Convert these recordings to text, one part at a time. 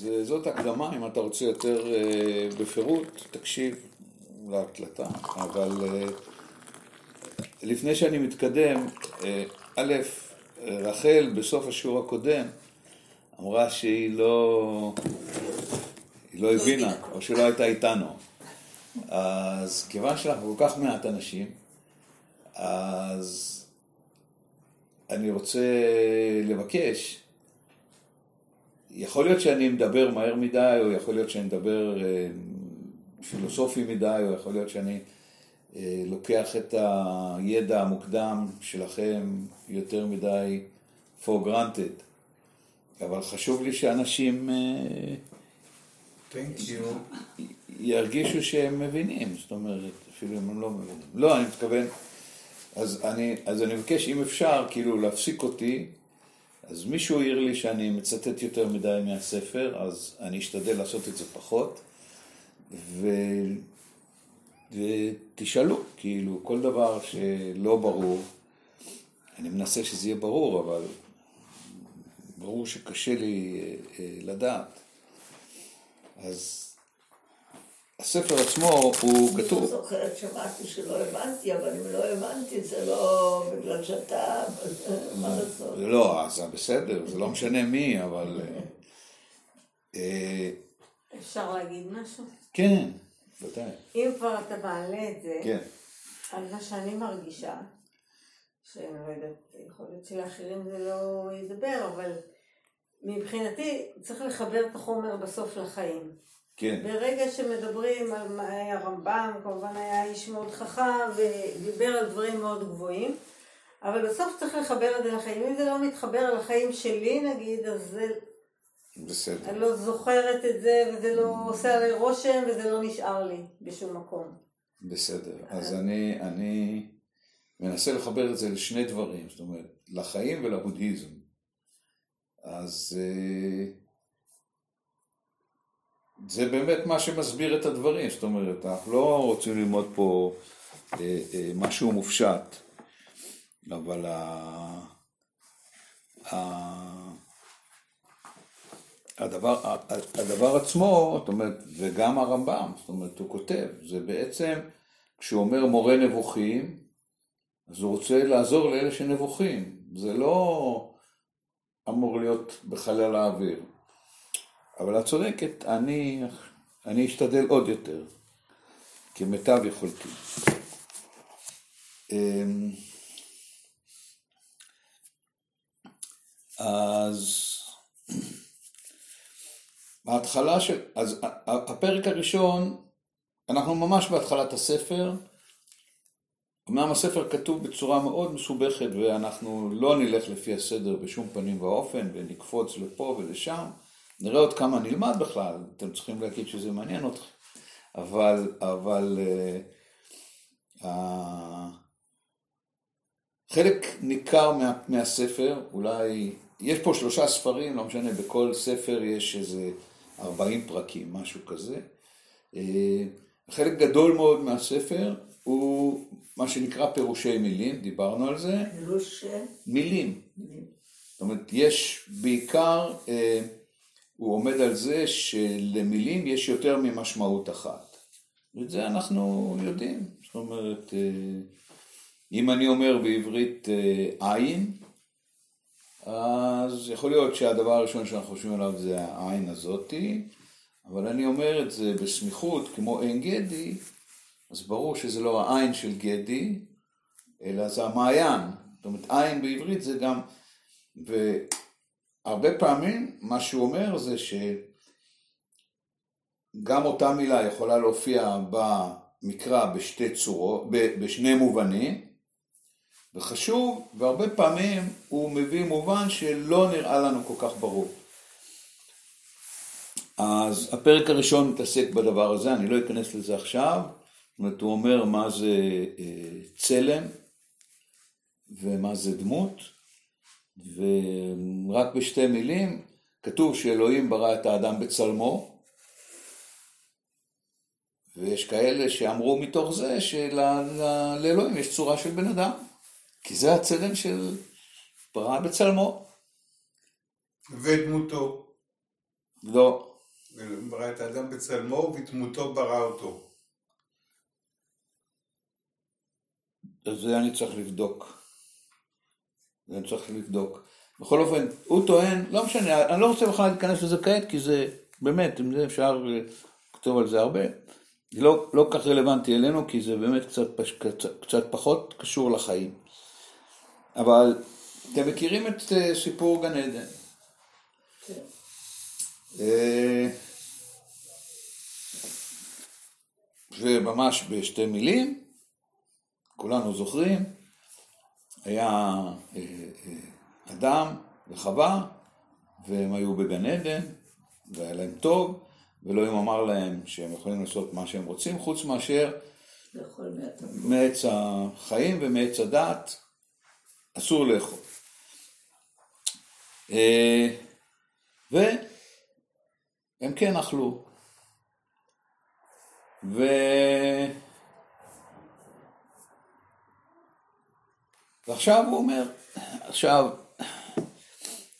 זה, זאת הקדמה, אם אתה רוצה יותר אה, בפירוט, תקשיב להקלטה, אבל אה, לפני שאני מתקדם, אה, א', רחל בסוף השיעור הקודם אמרה שהיא לא, היא לא הבינה, או שלא הייתה איתנו. אז כיוון שאנחנו כל כך מעט אנשים, אז אני רוצה לבקש, יכול להיות שאני מדבר מהר מדי, או יכול להיות שאני מדבר אה, פילוסופי מדי, או יכול להיות שאני אה, לוקח את הידע המוקדם שלכם יותר מדי for granted. אבל חשוב לי שאנשים אה. ירגישו שהם מבינים, זאת אומרת, אפילו אם הם לא מבינים. לא, אני מתכוון, אז אני, אז אני מבקש, אם אפשר, כאילו להפסיק אותי, אז מישהו העיר לי שאני מצטט יותר מדי מהספר, אז אני אשתדל לעשות את זה פחות, ו... ותשאלו, כאילו, כל דבר שלא ברור, אני מנסה שזה יהיה ברור, אבל ברור שקשה לי אה, אה, לדעת. אז הספר עצמו הוא אני כתוב, לא זוכרת שמשהו שלא הבנתי, אבל אם לא הבנתי זה לא בגלל שאתה, מה לעשות? לא, אז זה בסדר, זה לא משנה מי, אבל... אה, אפשר להגיד משהו? כן, ודאי, אם כבר אתה מעלה את זה, כן. על מה שאני מרגישה, שאני לא יודעת, יכול להיות שלאחרים זה לא ידבר, אבל מבחינתי צריך לחבר את החומר בסוף לחיים. כן, ברגע שמדברים על הרמב"ם, כמובן היה איש מאוד חכם ודיבר על דברים מאוד גבוהים, אבל בסוף צריך לחבר את זה לחיים. אם זה לא מתחבר לחיים שלי נגיד, אז זה, בסדר. אני לא זוכרת את זה וזה לא עושה עליי רושם וזה לא נשאר לי בשום מקום. בסדר. אז אני, אני מנסה לחבר את זה לשני דברים, זאת אומרת, לחיים ולבודהיזם. אז אה, זה באמת מה שמסביר את הדברים, זאת אומרת, אנחנו לא רוצים ללמוד פה אה, אה, משהו מופשט, אבל ה... ה... הדבר, הדבר עצמו, זאת אומרת, וגם הרמב"ם, זאת אומרת, הוא כותב, זה בעצם, כשהוא אומר מורה נבוכים, אז הוא רוצה לעזור לאלה שנבוכים, זה לא אמור להיות בחלל האוויר. אבל את צודקת, אני, אני אשתדל עוד יותר, כמיטב יכולתי. אמ, אז ההתחלה של, אז הפרק הראשון, אנחנו ממש בהתחלת הספר, אמנם הספר כתוב בצורה מאוד מסובכת ואנחנו לא נלך לפי הסדר בשום פנים ואופן ונקפוץ לפה ולשם, נראה עוד כמה נלמד בכלל, אתם צריכים להגיד שזה מעניין אתכם, אבל, אבל uh, uh, חלק ניכר מה, מהספר, אולי, יש פה שלושה ספרים, לא משנה, בכל ספר יש איזה 40 פרקים, משהו כזה. אה, חלק גדול מאוד מהספר הוא מה שנקרא פירושי מילים, דיברנו על זה, פירוש מילים. זאת אומרת, יש בעיקר, אה, הוא עומד על זה שלמילים יש יותר ממשמעות אחת. ואת זה אנחנו יודעים. זאת אומרת, אה, אם אני אומר בעברית אה, עין, אז יכול להיות שהדבר הראשון שאנחנו חושבים עליו זה העין הזאתי, אבל אני אומר את זה בסמיכות, כמו עין גדי, אז ברור שזה לא העין של גדי, אלא זה המעיין. זאת אומרת, עין בעברית זה גם, והרבה פעמים מה שהוא אומר זה שגם אותה מילה יכולה להופיע במקרא בשתי צורות, בשני מובנים, וחשוב, והרבה פעמים הוא מביא מובן שלא נראה לנו כל כך ברור. אז הפרק הראשון מתעסק בדבר הזה, אני לא אכנס לזה עכשיו, זאת אומרת, הוא אומר מה זה אה, צלם ומה זה דמות, ורק בשתי מילים, כתוב שאלוהים ברא את האדם בצלמו, ויש כאלה שאמרו מתוך זה שלאלוהים יש צורה של בן אדם, כי זה הצלם של ברא בצלמו. ודמותו. לא, ברא את האדם בצלמו ובדמותו ברא אותו. את זה אני צריך לבדוק. זה אני צריך לבדוק. בכל אופן, הוא טוען, לא משנה, אני לא רוצה בכלל להיכנס לזה כעת, כי זה, באמת, עם זה אפשר לכתוב על זה הרבה. זה לא, לא כך רלוונטי אלינו, כי זה באמת קצת, פש- קצת, קצת פחות קשור לחיים. אבל אתם מכירים את אה, סיפור גן עדן. כן. אה, וממש בשתי מילים, כולנו זוכרים, היה אה, אה, אדם וחווה, והם היו בגן עדן, והיה להם טוב, ואלוהים אמר להם שהם יכולים לעשות מה שהם רוצים, חוץ מאשר. מעץ החיים ומעץ הדעת, אסור לאכול. אה, והם כן אכלו. ו... ועכשיו הוא אומר, עכשיו,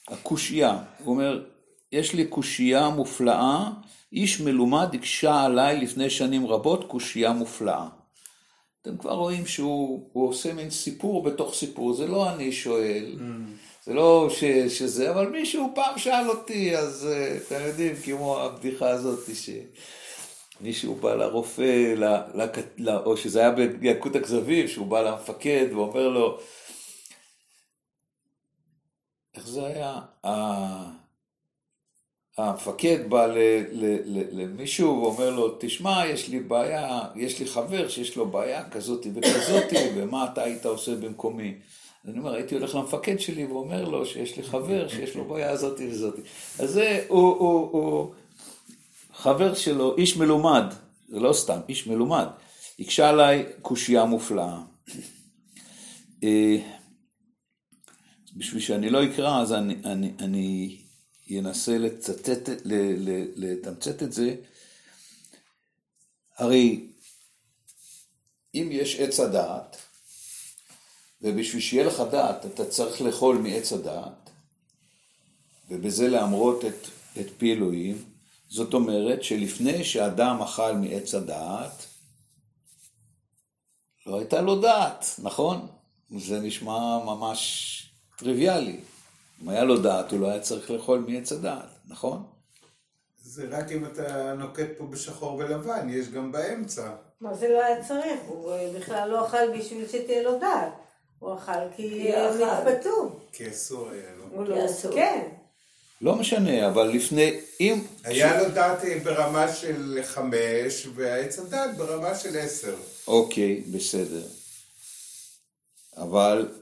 הקושייה, הוא אומר, יש לי קושייה מופלאה, איש מלומד הקשה עליי לפני שנים רבות קושייה מופלאה. אתם כבר רואים שהוא הוא עושה מין סיפור בתוך סיפור, זה לא אני שואל, זה לא ש, שזה, אבל מישהו פעם שאל אותי, אז אה, אתם יודעים, כמו הבדיחה הזאת, שמישהו בא לרופא, ל, ל, ל, או שזה היה בילקוט הכזבים, שהוא בא למפקד ואומר לו, איך זה היה? המפקד בא למישהו ואומר לו, תשמע, יש לי בעיה, יש לי חבר שיש לו בעיה כזאת וכזאת, ומה אתה היית עושה במקומי? אני אומר, הייתי הולך למפקד שלי ואומר לו שיש לי חבר שיש לו בעיה הזאת וזאת. אז זה, הוא, הוא, הוא חבר שלו, איש מלומד, זה לא סתם, איש מלומד, הקשה עליי קושייה מופלאה. בשביל שאני לא אקרא, אז אני, אני, אני אנסה לצטט, לתמצת את זה. הרי אם יש עץ הדעת, ובשביל שיהיה לך דעת אתה צריך לאכול מעץ הדעת, ובזה להמרות את, את פי אלוהים, זאת אומרת שלפני שאדם אכל מעץ הדעת, לא הייתה לו דעת, נכון? זה נשמע ממש טריוויאלי. אם היה לו דעת, הוא לא היה צריך לאכול מעץ הדעת, נכון? זה רק אם אתה נוקט פה בשחור ולבן, יש גם באמצע. מה זה לא היה צריך? הוא בכלל לא אכל בשביל שתהיה לו דעת. הוא אכל כי הם אכל. נתפתו. כי אסור היה לו. הוא לא... אסור. כן. לא משנה, אבל לפני, אם... היה לו דעת ברמה של חמש, והעץ הדעת ברמה של עשר. אוקיי, בסדר. אבל אה, אה,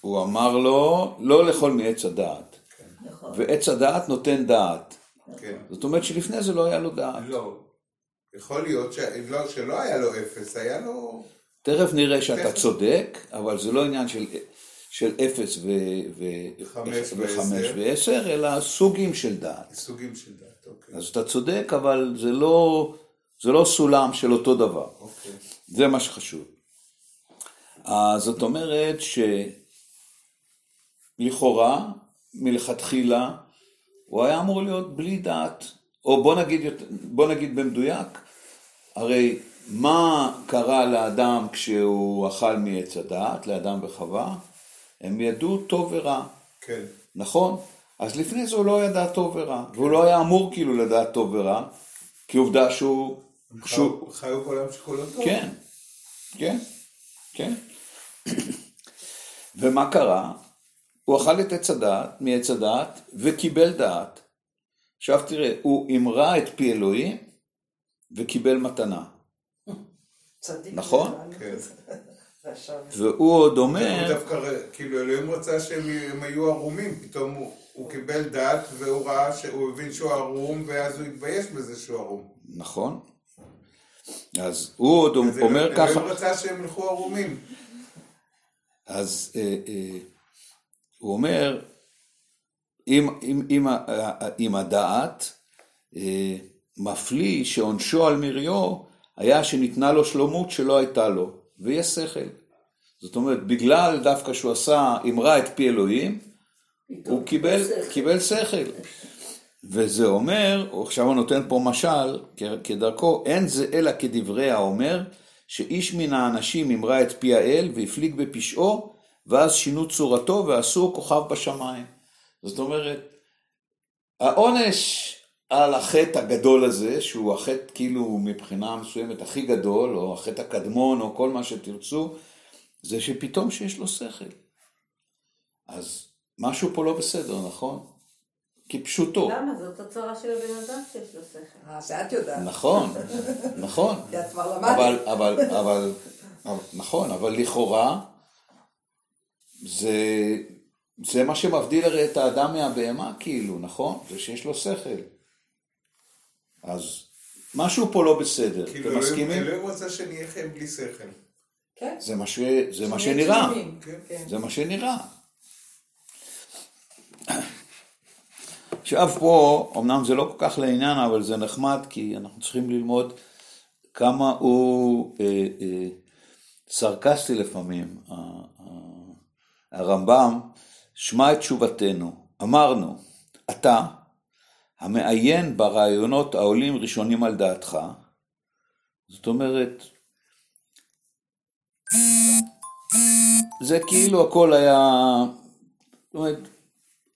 הוא אמר לו לא לאכול מעץ הדעת, נכון. ועץ הדעת נותן דעת. כן. זאת אומרת שלפני זה לא היה לו דעת. לא. יכול להיות. לא, שלא היה לו אפס, היה לו... תכף נראה שאתה. צודק, אבל זה לא עניין של, של אפס ו, ו, חמש וחמש ועשר. ועשר, אלא סוגים של דעת. סוגים של דעת, אוקיי. אז אתה צודק, אבל זה לא, זה לא סולם של אותו דבר. אוקיי. זה מה שחשוב. אז זאת אומרת שלכאורה, מלכתחילה, הוא היה אמור להיות בלי דעת. או בוא נגיד, בוא נגיד במדויק, הרי מה קרה לאדם כשהוא אכל מעץ הדעת, לאדם וחווה? הם ידעו טוב ורע, כן. נכון? אז לפני זה הוא לא ידע טוב ורע, והוא לא היה אמור כאילו לדעת טוב ורע, כי עובדה שהוא... שהוא חיו- חיו בעולם שכולו טוב. כן, כן, כן. ומה קרה? הוא אכל את עץ הדעת, מעץ הדעת, וקיבל דעת. עכשיו תראה, הוא המרה את פי אלוהים וקיבל מתנה, צדיק. נכון? כן. והוא עוד הוא אומר, דווקא, ר- כאילו אלוהים רצה שהם י- הם היו ערומים, פתאום הוא, הוא קיבל דעת והוא ראה שהוא הבין שהוא ערום ואז הוא התבייש בזה שהוא ערום. נכון? אז הוא עוד אומר אלוהים ככה, רצה שהם ילכו ערומים. אז אה, אה, הוא אומר, אם, אם, אם, ה- ה- אם הדעת אה, מפליא שעונשו על מריו היה שניתנה לו שלומות שלא הייתה לו, ויש שכל. זאת אומרת, בגלל דווקא שהוא עשה, אמרה את פי אלוהים, הוא קיבל, שכל. קיבל שכל. וזה אומר, עכשיו הוא נותן פה משל, כדרכו, אין זה אלא כדברי האומר, שאיש מן האנשים אמרה את פי האל והפליג בפשעו, ואז שינו צורתו ועשו כוכב בשמיים. זאת אומרת, העונש על החטא הגדול הזה, שהוא החטא כאילו מבחינה מסוימת הכי גדול, או החטא הקדמון, או כל מה שתרצו, זה שפתאום שיש לו שכל. אז משהו פה לא בסדר, נכון? כפשוטו. למה? זאת הצרה של הבן אדם שיש לו שכל. אה, זה את יודעת. נכון, נכון. את כבר אבל, למדת. אבל, אבל, אבל, נכון, אבל לכאורה, זה, זה מה שמבדיל הרי את האדם מהבהמה, כאילו, נכון? זה שיש לו שכל. אז משהו פה לא בסדר, כאילו, אתם מסכימים? אלוהים רוצה שנהיה חיים בלי שכל. כן. זה מה, ש... זה מה שנראה. כן. כן. זה מה שנראה. עכשיו פה, אמנם זה לא כל כך לעניין, אבל זה נחמד, כי אנחנו צריכים ללמוד כמה הוא אה, אה, סרקסטי לפעמים. ה- ה- הרמב"ם, שמע את תשובתנו, אמרנו, אתה, המעיין ברעיונות העולים ראשונים על דעתך, זאת אומרת, זה כאילו הכל היה, זאת אומרת,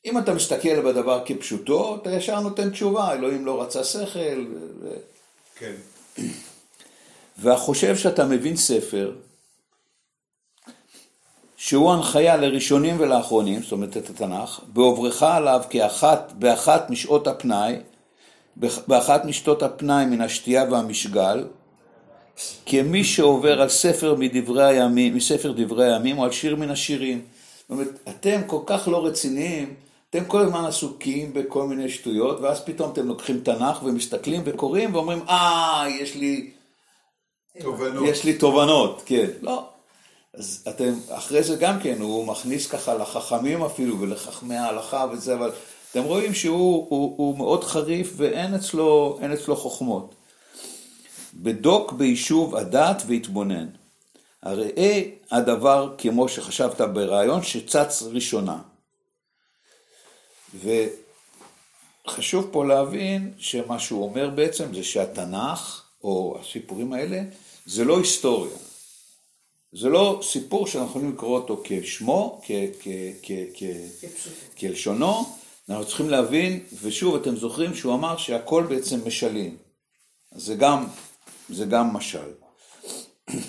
אם אתה מסתכל בדבר כפשוטו, אתה ישר נותן תשובה, אלוהים לא רצה שכל, ו- כן. והחושב שאתה מבין ספר, שהוא הנחיה לראשונים ולאחרונים, זאת אומרת את התנ"ך, בעוברך עליו כאחת, באחת משעות הפנאי, באח- באחת משעות הפנאי מן השתייה והמשגל, כמי שעובר על ספר מדברי הימים, מספר דברי הימים או על שיר מן השירים. זאת אומרת, אתם כל כך לא רציניים, אתם כל הזמן עסוקים בכל מיני שטויות, ואז פתאום אתם לוקחים תנ"ך ומסתכלים וקוראים ואומרים, אה, יש לי תובנות. יש לי תובנות, כן. לא. אז אתם, אחרי זה גם כן, הוא מכניס ככה לחכמים אפילו ולחכמי ההלכה וזה, אבל אתם רואים שהוא הוא, הוא מאוד חריף ואין אצלו, אצלו חוכמות. בדוק ביישוב הדעת והתבונן. הראה הדבר כמו שחשבת ברעיון שצץ ראשונה. וחשוב פה להבין שמה שהוא אומר בעצם זה שהתנ"ך, או הסיפורים האלה, זה לא היסטוריה. זה לא סיפור שאנחנו יכולים לקרוא אותו כשמו, כלשונו, אנחנו צריכים להבין, ושוב, אתם זוכרים שהוא אמר שהכל בעצם משלים. זה גם, זה גם משל.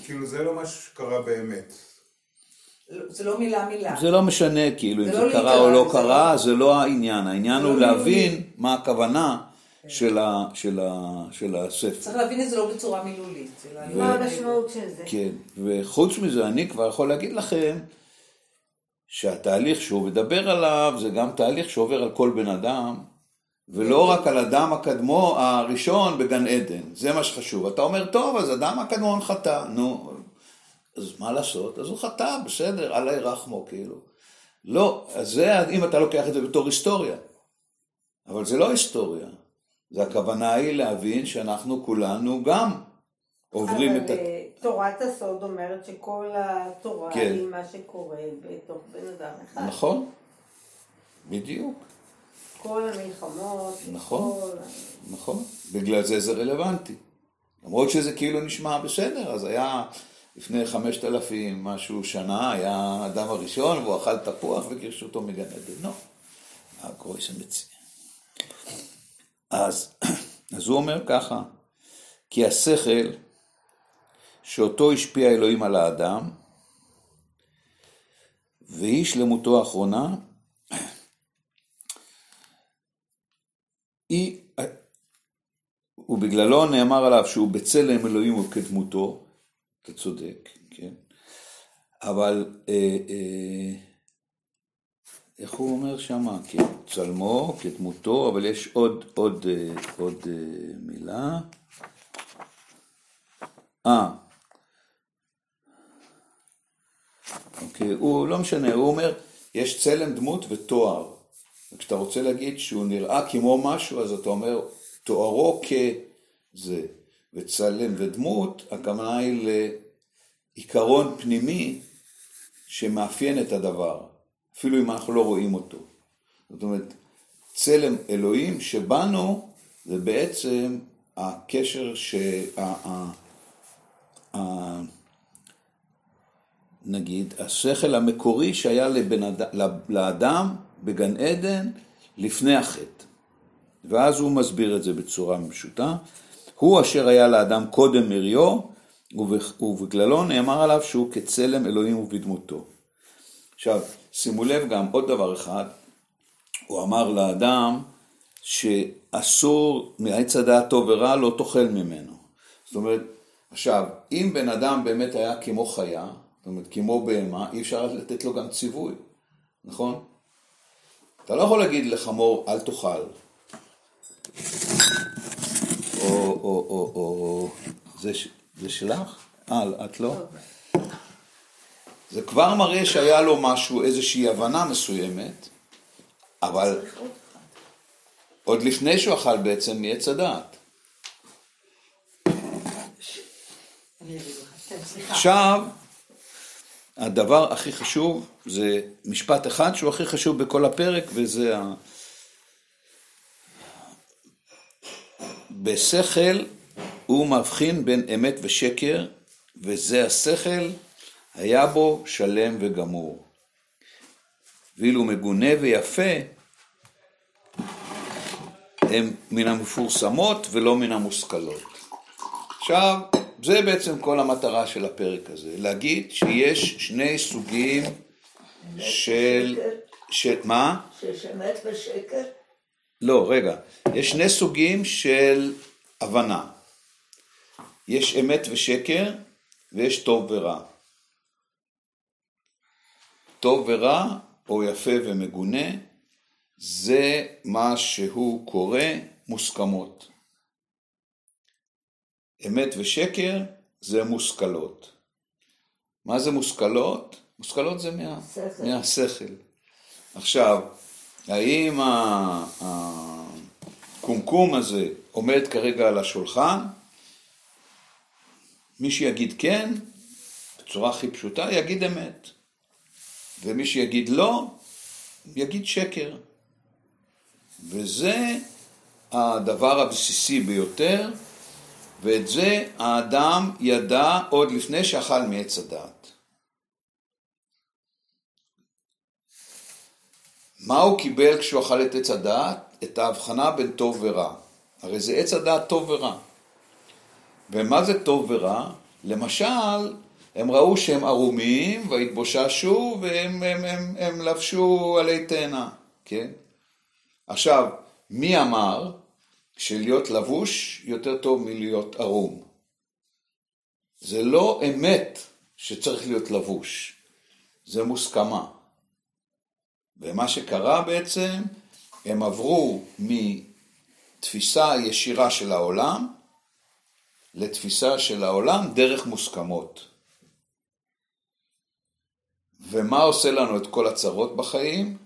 כאילו זה לא משהו שקרה באמת. לא- זה לא מילה מילה. זה לא משנה כאילו אם זה זה לא קרה או לא זה קרה, לא- זה לא העניין, העניין זה הוא לא להבין מילולי. מה הכוונה של ה- של ה- של הספר. צריך להבין את זה לא בצורה מילולית. אלא ו- מה המשמעות של זה? כן, וחוץ מזה אני כבר יכול להגיד לכם שהתהליך שהוא מדבר עליו זה גם תהליך שעובר על כל בן אדם ולא רק על אדם הקדמו, הראשון בגן עדן, זה מה שחשוב. אתה אומר, טוב, אז אדם הקדמון חטא, נו, אז מה לעשות? אז הוא חטא, בסדר, אללה ירחמו, כאילו. לא, אז זה אם אתה לוקח את זה בתור היסטוריה. אבל זה לא היסטוריה. זה הכוונה היא להבין שאנחנו כולנו גם עוברים את ה... אה, תורת הסוד אומרת שכל התורה כן. היא מה שקורה בתוך בן אדם אחד. נכון, בדיוק, כל המלחמות, נכון. כל... נכון, בגלל זה זה רלוונטי. למרות שזה כאילו נשמע בסדר, אז היה לפני חמשת אלפים משהו שנה, היה האדם הראשון והוא אכל תפוח וגירשו אותו מגן עדן. לא, הקרויסן מציע. אז, אז הוא אומר ככה, כי השכל שאותו השפיע אלוהים על האדם, והיא שלמותו האחרונה, היא, ובגללו נאמר עליו שהוא בצלם אלוהים וכדמותו, אתה צודק, כן, אבל אה, אה, איך הוא אומר שמה? כצלמו, כדמותו, אבל יש עוד, עוד, אה, עוד אה, מילה. אה, אוקיי, הוא לא משנה, הוא אומר, יש צלם דמות ותואר. וכשאתה רוצה להגיד שהוא נראה כמו משהו, אז אתה אומר, תוארו כזה. וצלם ודמות, הכוונה היא לעיקרון פנימי שמאפיין את הדבר, אפילו אם אנחנו לא רואים אותו. זאת אומרת, צלם אלוהים שבנו זה בעצם הקשר ש... נגיד, השכל המקורי שהיה לבן אד... לאדם בגן עדן לפני החטא. ואז הוא מסביר את זה בצורה פשוטה. הוא אשר היה לאדם קודם מריו, ובכללו נאמר עליו שהוא כצלם אלוהים ובדמותו. עכשיו, שימו לב גם עוד דבר אחד, הוא אמר לאדם שאסור מעץ הדעת טוב ורע לא תאכל ממנו. זאת אומרת, עכשיו, אם בן אדם באמת היה כמו חיה, זאת אומרת כמו בהמה, אי אפשר לתת לו גם ציווי, נכון? אתה לא יכול להגיד לחמור אל תאכל. או, או, או, או, זה, ש- זה שלך? אה, את לא? זה כבר מראה שהיה לו משהו, איזושהי הבנה מסוימת, אבל עוד לפני שהוא אכל בעצם מעץ הדעת. עכשיו, הדבר הכי חשוב זה משפט אחד שהוא הכי חשוב בכל הפרק, וזה ה... בשכל הוא מבחין בין אמת ושקר, וזה השכל, היה בו שלם וגמור. ואילו מגונה ויפה, הם מן המפורסמות ולא מן המושכלות. עכשיו, זה בעצם כל המטרה של הפרק הזה, להגיד שיש שני סוגים של... של מה? שיש אמת ושקר. לא, רגע. יש שני סוגים של הבנה. יש אמת ושקר, ויש טוב ורע. טוב ורע, או יפה ומגונה, זה מה שהוא קורא מוסכמות. אמת ושקר זה מושכלות. מה זה מושכלות? מושכלות זה מה, שכל. מהשכל. עכשיו, האם הקומקום הזה עומד כרגע על השולחן? מי שיגיד כן, בצורה הכי פשוטה, יגיד אמת. ומי שיגיד לא, יגיד שקר. וזה הדבר הבסיסי ביותר, ואת זה האדם ידע עוד לפני שאכל מעץ הדעת. מה הוא קיבל כשהוא אכל את עץ הדעת? את ההבחנה בין טוב ורע. הרי זה עץ הדעת טוב ורע. ומה זה טוב ורע? למשל, הם ראו שהם ערומים והתבוששו והם הם, הם, הם לבשו עלי תאנה, כן? עכשיו, מי אמר שלהיות לבוש יותר טוב מלהיות ערום? זה לא אמת שצריך להיות לבוש, זה מוסכמה. ומה שקרה בעצם, הם עברו מתפיסה ישירה של העולם לתפיסה של העולם דרך מוסכמות. ומה עושה לנו את כל הצרות בחיים?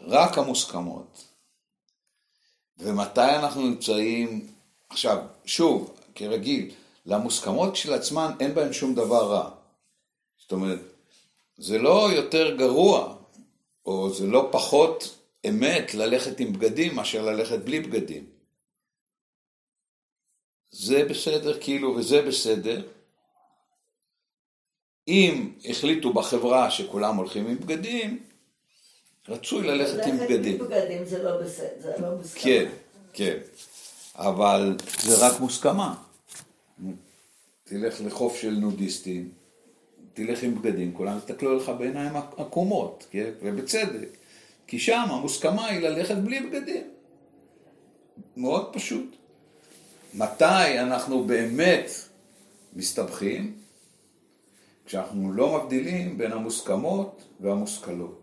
רק המוסכמות. ומתי אנחנו נמצאים, עכשיו, שוב, כרגיל, למוסכמות כשלעצמן אין בהן שום דבר רע. זאת אומרת, זה לא יותר גרוע, או זה לא פחות אמת ללכת עם בגדים מאשר ללכת בלי בגדים. זה בסדר כאילו וזה בסדר. אם החליטו בחברה שכולם הולכים עם בגדים, רצוי ללכת עם בגדים. ללכת עם בגדים זה לא בסדר, זה לא מוסכם. כן, כן. אבל זה רק מוסכמה. תלך לחוף של נודיסטים, תלך עם בגדים, כולם יסתכלו עליך בעיניים עקומות, כן? ובצדק. כי שם המוסכמה היא ללכת בלי בגדים. מאוד פשוט. מתי אנחנו באמת מסתבכים? כשאנחנו לא מבדילים בין המוסכמות והמושכלות.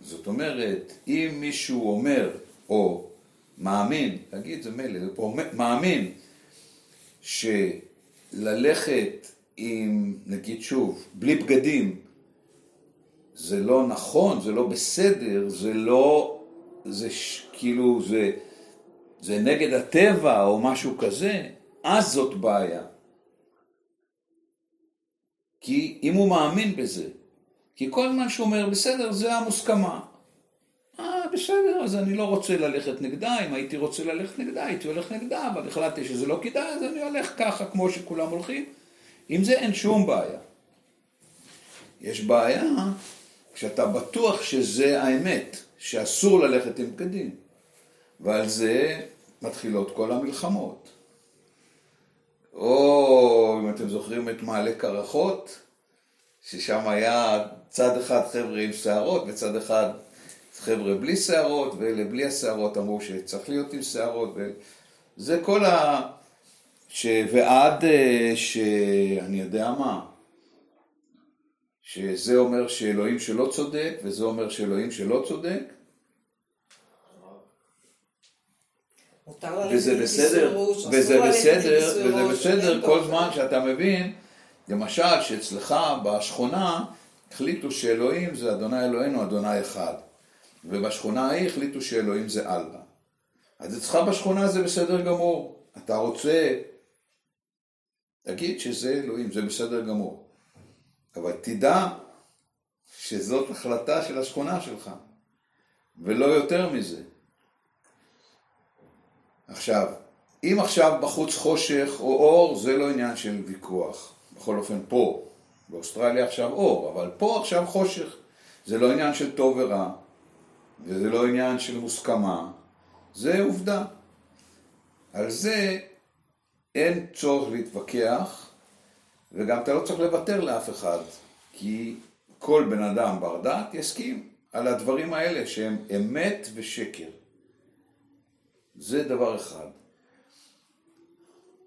זאת אומרת, אם מישהו אומר, או מאמין, תגיד זה מילא, מאמין שללכת עם, נגיד שוב, בלי בגדים, זה לא נכון, זה לא בסדר, זה לא, זה ש, כאילו, זה, זה נגד הטבע או משהו כזה, אז זאת בעיה. כי אם הוא מאמין בזה, כי כל זמן שהוא אומר בסדר, זה המוסכמה. אה, בסדר, אז אני לא רוצה ללכת נגדה, אם הייתי רוצה ללכת נגדה, הייתי הולך נגדה, אבל החלטתי שזה לא כדאי, אז אני הולך ככה כמו שכולם הולכים. עם זה אין שום בעיה. יש בעיה כשאתה בטוח שזה האמת, שאסור ללכת עם בגדים. ועל זה מתחילות כל המלחמות. או אם אתם זוכרים את מעלה קרחות, ששם היה צד אחד חבר'ה עם שערות וצד אחד חבר'ה בלי שערות, ואלה בלי השערות אמרו שצריך להיות עם שערות, וזה כל ה... ש... ועד אה, שאני יודע מה, שזה אומר שאלוהים שלא צודק, וזה אומר שאלוהים שלא צודק, וזה בסדר, וזה בסדר, וזה בסדר כל. זמן שאתה מבין, למשל שאצלך בשכונה החליטו שאלוהים זה אדוני אלוהינו, אדוני אחד, ובשכונה ההיא החליטו שאלוהים זה אללה. אז אצלך בשכונה זה בסדר גמור, אתה רוצה, תגיד שזה אלוהים, זה בסדר גמור, אבל תדע שזאת החלטה של השכונה שלך, ולא יותר מזה. עכשיו, אם עכשיו בחוץ חושך או אור, זה לא עניין של ויכוח. בכל אופן פה, באוסטרליה עכשיו אור, אבל פה עכשיו חושך. זה לא עניין של טוב ורע, וזה לא עניין של מוסכמה, זה עובדה. על זה אין צורך להתווכח, וגם אתה לא צריך לוותר לאף אחד, כי כל בן אדם בר דעת יסכים על הדברים האלה שהם אמת ושקר. זה דבר אחד.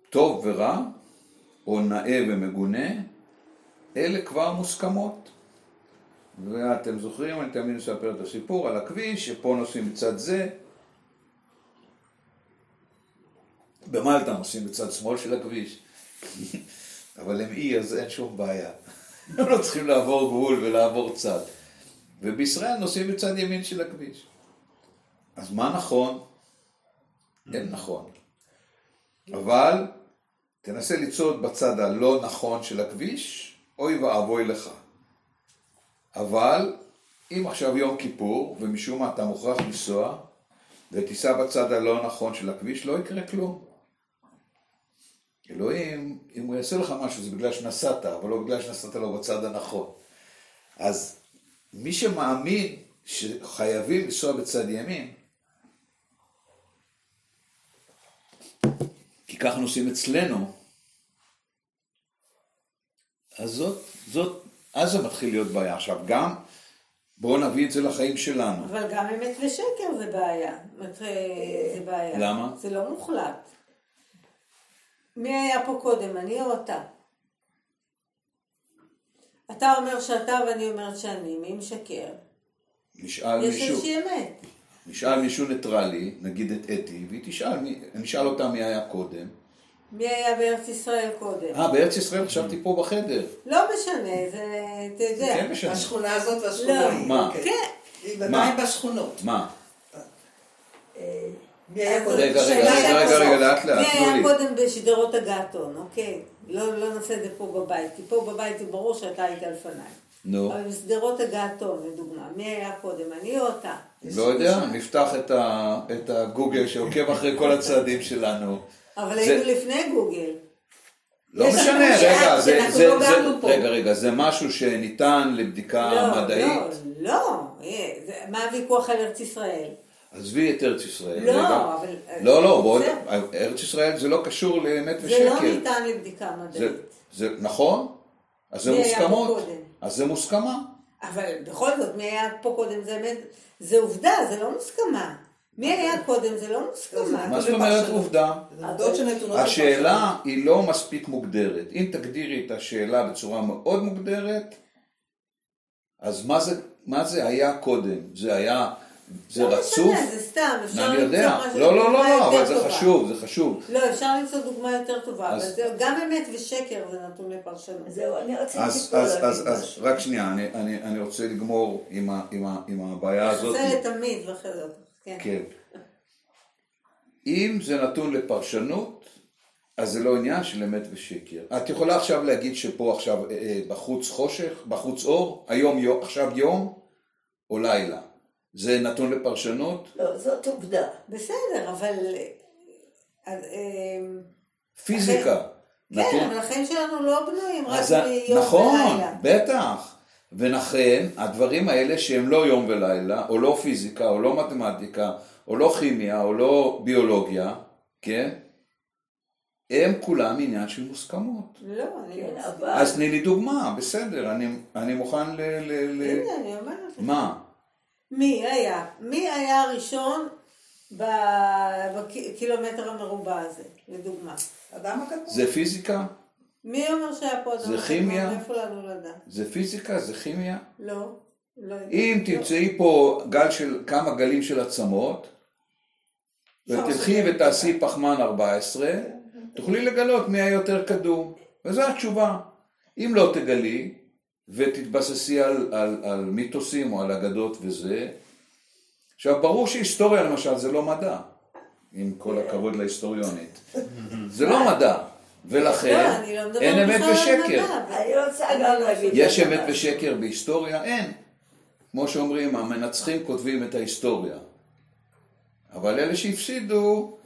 טוב ורע, או נאה ומגונה, אלה כבר מוסכמות. ואתם זוכרים, אני תמיד מספר את הסיפור על הכביש, שפה נוסעים בצד זה, במלטה נוסעים בצד שמאל של הכביש. אבל הם אי, אז אין שום בעיה. הם לא צריכים לעבור גבול ולעבור צד. ובישראל נוסעים בצד ימין של הכביש. אז מה נכון? אין נכון. אבל תנסה לצעוד בצד הלא נכון של הכביש, אוי ואבוי לך. אבל אם עכשיו יום כיפור, ומשום מה אתה מוכרח לנסוע, ותיסע בצד הלא נכון של הכביש, לא יקרה כלום. אלוהים, אם הוא יעשה לך משהו, זה בגלל שנסעת, אבל לא בגלל שנסעת לו בצד הנכון. אז מי שמאמין שחייבים לנסוע בצד ימין, כי ככה נוסעים אצלנו, אז זאת, זאת, אז זה מתחיל להיות בעיה. עכשיו גם, בואו נביא את זה לחיים שלנו. אבל גם אמת ושקר זה בעיה. זה בעיה. למה? זה לא מוחלט. מי היה פה קודם, אני או אתה? אתה אומר שאתה ואני אומרת שאני, מי משקר? נשאל יש מישהו, איזושהי אמת. נשאל מישהו ניטרלי, נגיד את אתי, והיא תשאל, מי- נשאל אותה מי היה קודם. מי היה בארץ ישראל קודם? אה, בארץ ישראל חשבתי פה בחדר. לא משנה, זה, אתה יודע. כן משנה. השכונה הזאת והשכונה לא. מה? אוקיי. כן. היא בשכונות. מה? רגע, רגע, רגע, רגע, לאט לאט, מי היה. קודם בשדרות הגעתון, אוקיי? לא, לא נעשה את זה פה בבית, כי פה בבית זה ברור שאתה היית לפניי. נו, אבל בשדרות הגעתון, לדוגמה, מי היה קודם, אני או אתה? לא יודע, נפתח את הגוגל שעוקב אחרי כל הצעדים שלנו. אבל היינו לפני גוגל. לא משנה, רגע, זה, זה, לא זה. רגע, רגע, זה משהו שניתן לבדיקה לא, מדעית? לא, לא. זה- מה הוויכוח על ארץ ישראל? עזבי את ארץ ישראל. לא, רגע. אבל... לא, לא, בואו, זה- ארץ ישראל זה לא קשור לאמת זה ושקר. לא ניתן לבדיקה זה, מדעית. זה נכון? אז זה מוסכמות. אז זה מוסכמה. אבל בכל זאת, מי היה פה קודם זה אמת, זה עובדה, זה לא מוסכמה. מי היה קודם זה לא מוסכמה. מה זאת אומרת עובדה? זה השאלה היא לא מספיק מוגדרת. אם תגדירי את השאלה בצורה מאוד מוגדרת, אז מה זה, מה זה היה קודם? זה היה, זה לא רצוף? משנה, זה סתם, אפשר למצוא יודע. משהו, לא, לא, לא, לא, אבל זה טובה. חשוב, זה חשוב. לא, אפשר למצוא דוגמה יותר טובה, אבל אז- זה גם אמת ושקר זה נתון לפרשנות. זהו, אני רציתי אז, אז, להגיד אז, אז. רק שנייה, אני, אני, אני רוצה לגמור עם, ה, עם, ה, עם הבעיה הזאת. זה לתמיד ואחרי זה, כן. כן. אם זה נתון לפרשנות, אז זה לא עניין של אמת ושקר. את יכולה עכשיו להגיד שפה עכשיו אה, אה, בחוץ חושך, בחוץ אור, היום יום, עכשיו יום או לילה. זה נתון לפרשנות? לא, זאת עובדה. בסדר, אבל... אז, אמ, פיזיקה. כן, נתון- אבל החיים שלנו לא בנויים רק מיום נכון, ולילה. בטח. ולכן, הדברים האלה שהם לא יום ולילה, או לא פיזיקה, או לא מתמטיקה, או לא כימיה, או לא ביולוגיה, כן? הם כולם עניין של מוסכמות. לא, אני כן, לא. אבל... אז תני לי דוגמה, בסדר, אני, אני מוכן ל... ל, ל... הנה, אני אומרת. מה? מי היה? מי היה הראשון בקילומטר המרובע הזה, לדוגמה? אדם הקדמון. זה פיזיקה? מי אומר שהיה פה אדם זה? כימיה? זה פיזיקה? זה כימיה? לא. לא. אם לא. תמצאי פה גל של, כמה גלים של עצמות, ותלכי ותעשי פחמן 14, תוכלי לגלות מי היותר קדום. וזו התשובה. אם לא תגלי, ותתבססי על, על, על מיתוסים או על אגדות וזה, עכשיו ברור שהיסטוריה למשל זה לא מדע, עם כל הכבוד להיסטוריונית. זה לא מדע, לא, ולכן לא מדברת אין אמת ושקר. יש אמת. ושקר בהיסטוריה? אין. כמו שאומרים, המנצחים כותבים את ההיסטוריה. אבל אלה שהפסידו,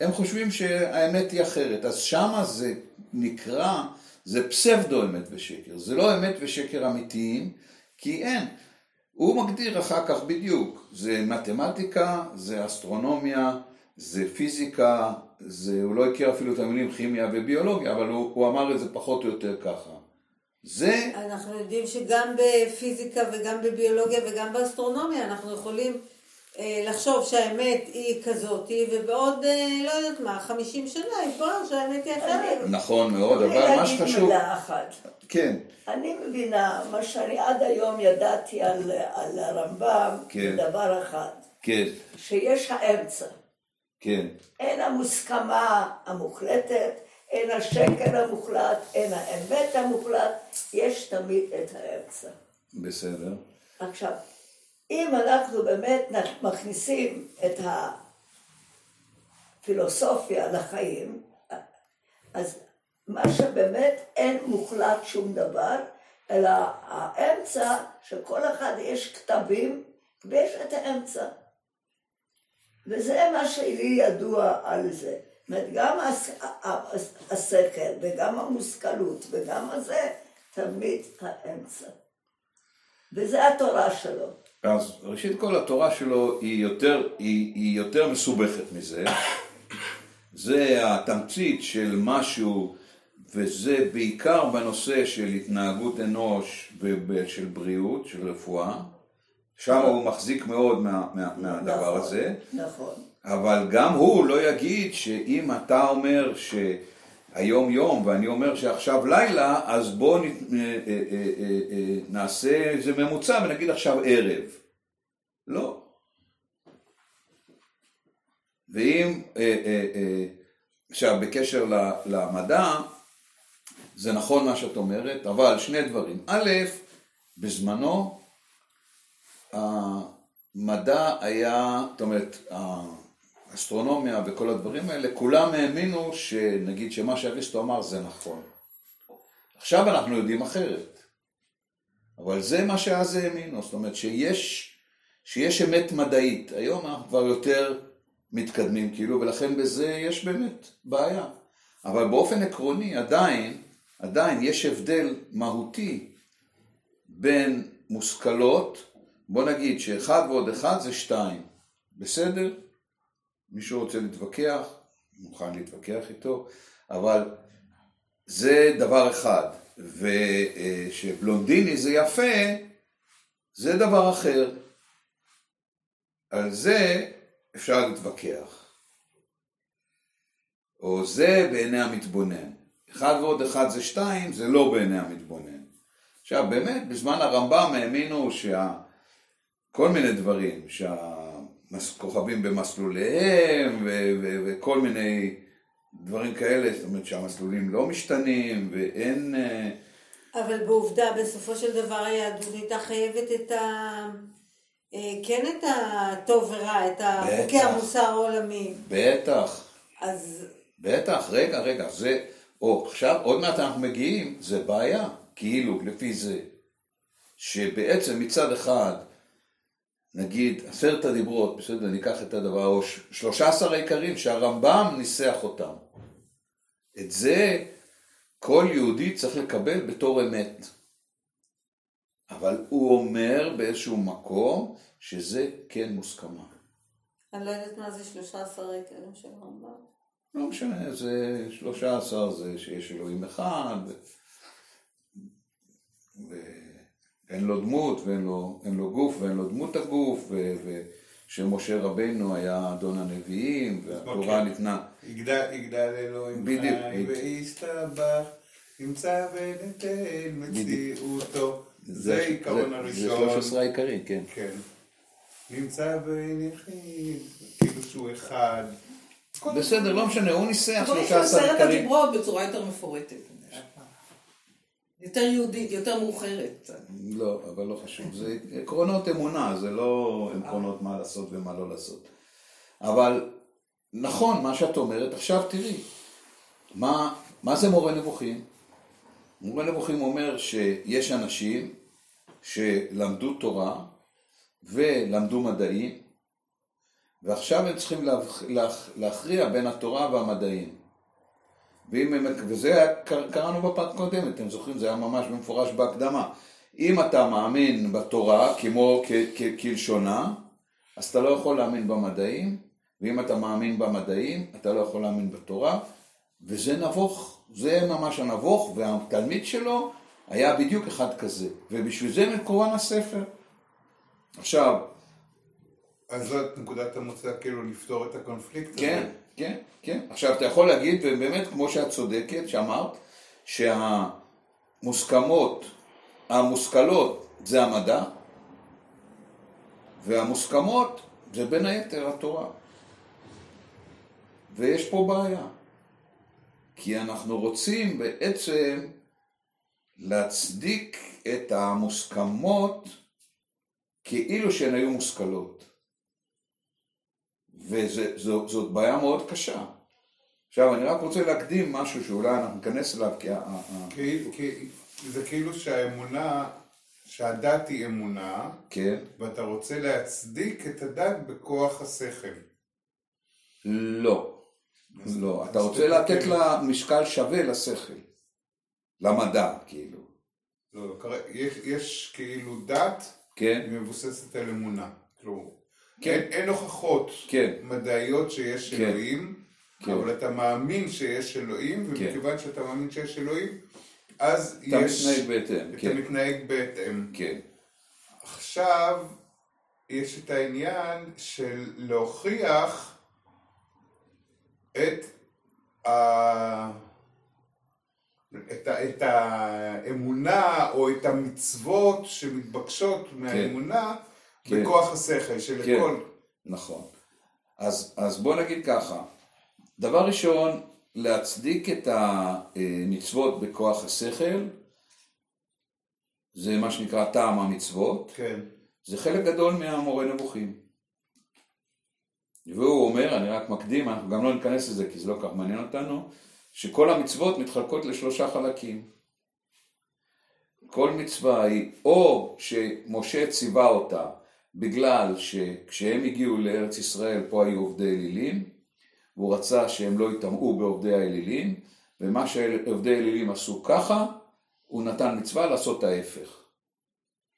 הם חושבים שהאמת היא אחרת. אז שמה זה נקרא, זה פסבדו אמת ושקר. זה לא אמת ושקר אמיתיים, כי אין. הוא מגדיר אחר כך בדיוק, זה מתמטיקה, זה אסטרונומיה, זה פיזיקה, זה, הוא לא הכיר אפילו את המילים כימיה וביולוגיה, אבל הוא, הוא אמר את זה פחות או יותר ככה. זה אנחנו יודעים שגם בפיזיקה וגם בביולוגיה וגם באסטרונומיה אנחנו יכולים לחשוב שהאמת היא כזאת, ובעוד, אה, לא יודעת מה, 50 שנה יתברר שהאמת היא אחרת. נכון מאוד, אבל מה שחשוב, מילה אחת. כן, אני מבינה, מה שאני עד היום ידעתי על, על הרמב"ם, כן. דבר אחד, כן, שיש האמצע. כן, אין המוסכמה המוחלטת, אין השקר המוחלט, אין האמת המוחלט, יש תמיד את האמצע. בסדר. עכשיו, אם אנחנו באמת מכניסים את הפילוסופיה לחיים, אז מה שבאמת אין מוחלט שום דבר, אלא האמצע, שכל אחד יש כתבים ויש את האמצע. וזה מה שלי ידוע על זה. זאת אומרת, גם השכל וגם המושכלות וגם הזה, תמיד האמצע. וזה התורה שלו. אז ראשית כל התורה שלו היא יותר, היא, היא יותר מסובכת מזה. זה התמצית של משהו, וזה בעיקר בנושא של התנהגות אנוש ושל בריאות, של רפואה. שם הוא מחזיק מאוד מה, מה, מהדבר נכון, הזה. נכון. אבל גם הוא לא יגיד שאם אתה אומר שהיום יום ואני אומר שעכשיו לילה, אז בואו אה, אה, אה, נעשה איזה ממוצע ונגיד עכשיו ערב. לא. ואם, עכשיו בקשר למדע, זה נכון מה שאת אומרת, אבל שני דברים. א', בזמנו המדע היה, זאת אומרת, האסטרונומיה וכל הדברים האלה, כולם האמינו שנגיד שמה שאריסטו אמר זה נכון. עכשיו אנחנו יודעים אחרת. אבל זה מה שאז האמינו, זאת אומרת שיש, שיש אמת מדעית. היום אנחנו כבר יותר מתקדמים כאילו, ולכן בזה יש באמת בעיה. אבל באופן עקרוני עדיין, עדיין יש הבדל מהותי בין מושכלות, בוא נגיד שאחד ועוד אחד זה שתיים, בסדר? מישהו רוצה להתווכח, מוכן להתווכח איתו, אבל זה דבר אחד, ושבלונדיני זה יפה, זה דבר אחר. על זה אפשר להתווכח. או זה בעיני המתבונן. אחד ועוד אחד זה שתיים, זה לא בעיני המתבונן. עכשיו באמת, בזמן הרמב"ם האמינו שה... כל מיני דברים, שהכוכבים במסלוליהם וכל מיני דברים כאלה, זאת אומרת שהמסלולים לא משתנים ואין... אה, אבל בעובדה, בסופו של דבר היהדות הייתה חייבת את ה... אה, כן את הטוב ורע, את חוקי. המוסר העולמי. בטח, אז בטח, רגע, רגע, זה... או עכשיו, עוד מעט אנחנו מגיעים, זה בעיה, כאילו, לפי זה, שבעצם מצד אחד נגיד, עשרת הדיברות, בסדר, ניקח את הדבר, או שלושה עשר העיקרים שהרמב"ם ניסח אותם. את זה כל יהודי צריך לקבל בתור אמת. אבל הוא אומר באיזשהו מקום שזה כן מוסכמה. אני לא יודעת מה זה 13 העיקרים של הרמב"ם. לא משנה, זה שלושה עשר זה שיש אלוהים אחד, ו... ואין לו דמות, ואין לו, אין לו גוף, ואין לו דמות הגוף, ו... ושמשה רבנו היה אדון הנביאים, והתורה אוקיי. ניתנה. יגדל יגדל אלוהים. חי ויסתבח, ימצא ונתן מציאותו. זה עיקרון זה הראשון. 13 העיקרים, כן. כן. נמצא ויחיד, כאילו שהוא אחד. בסדר, לא משנה, הוא ניסח בואי 13 נעשה את עיקרים. הדיברות בצורה יותר מפורטת. יותר יהודית, יותר מאוחרת. לא, אבל לא חשוב. זה עקרונות אמונה, זה לא עקרונות מה לעשות ומה לא לעשות. אבל נכון, מה שאת אומרת, עכשיו תראי, מה, מה זה מורה נבוכים? מורה נבוכים אומר שיש אנשים שלמדו תורה ולמדו מדעים, ועכשיו הם צריכים להכ- להכ- להכריע בין התורה והמדעים. ואם וזה קראנו בפעם הקודמת, אתם זוכרים, זה היה ממש במפורש בהקדמה. אם אתה מאמין בתורה כמו כלשונה, אז אתה לא יכול להאמין במדעים, ואם אתה מאמין במדעים, אתה לא יכול להאמין בתורה, וזה נבוך, זה ממש הנבוך, והתלמיד שלו היה בדיוק אחד כזה, ובשביל זה מקורן הספר. עכשיו, אז זאת נקודת המוצא, כאילו לפתור את הקונפליקט הזה. כן, כן. עכשיו, אתה יכול להגיד, ובאמת, כמו שאת צודקת, שאמרת, שהמוסכמות, המושכלות זה המדע, והמוסכמות זה בין היתר התורה. ויש פה בעיה. כי אנחנו רוצים בעצם להצדיק את המוסכמות כאילו שהן היו מושכלות. וזאת בעיה מאוד קשה. עכשיו, אני רק רוצה להקדים משהו שאולי אנחנו ניכנס אליו, כי כי, כי זה כאילו שהאמונה, שהדת היא אמונה, כן, ואתה רוצה להצדיק את הדת בכוח השכל. לא, לא, אתה רוצה. לתת לה משקל שווה לשכל, למדע, כאילו, לא, לא, יש, יש כאילו דת, כן, מבוססת על אמונה. כאילו, כן. אין, הוכחות כן, מדעיות שיש כן. אלוהים, כן. אבל אתה מאמין שיש אלוהים, כן. ומכיוון שאתה מאמין שיש אלוהים, אז אתה יש... מתנהג בהתאם, אתה כן, מתנהג בהתאם. כן, עכשיו, יש את העניין של להוכיח את ה... את, ה... את האמונה או את המצוות שמתבקשות מהאמונה כן. בכוח השכל של כן. הכל. נכון. אז, אז בוא נגיד ככה, דבר ראשון, להצדיק את המצוות בכוח השכל, זה מה שנקרא טעם המצוות, כן. זה חלק גדול מהמורה נבוכים. והוא אומר, אני רק מקדים, אנחנו גם לא ניכנס לזה כי זה לא כך מעניין אותנו, שכל המצוות מתחלקות לשלושה חלקים. כל מצווה היא או שמשה ציווה אותה בגלל שכשהם הגיעו לארץ ישראל פה היו עובדי אלילים, והוא רצה שהם לא יטמעו בעובדי האלילים, ומה שעובדי האלילים עשו ככה, הוא נתן מצווה לעשות ההפך.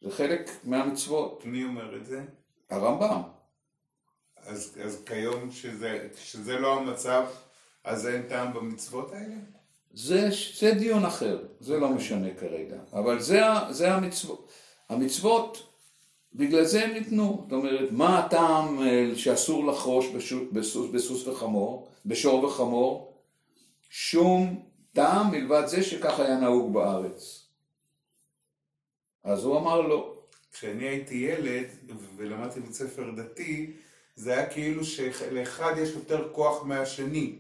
זה חלק מהמצוות. מי אומר את זה? הרמב"ם. אז, אז כיום שזה, שזה לא המצב, אז אין טעם במצוות האלה? זה, זה דיון אחר, זה לא משנה כרגע, אבל זה, זה המצוות. המצוות, בגלל זה הם ניתנו. זאת אומרת, מה הטעם אה, שאסור לחרוש בסוס, בסוס וחמור, בשור וחמור? שום טעם מלבד זה שכך היה נהוג בארץ. אז הוא אמר לא. כשאני הייתי ילד ולמדתי בבית ספר דתי, זה היה כאילו שלאחד יש יותר כוח מהשני,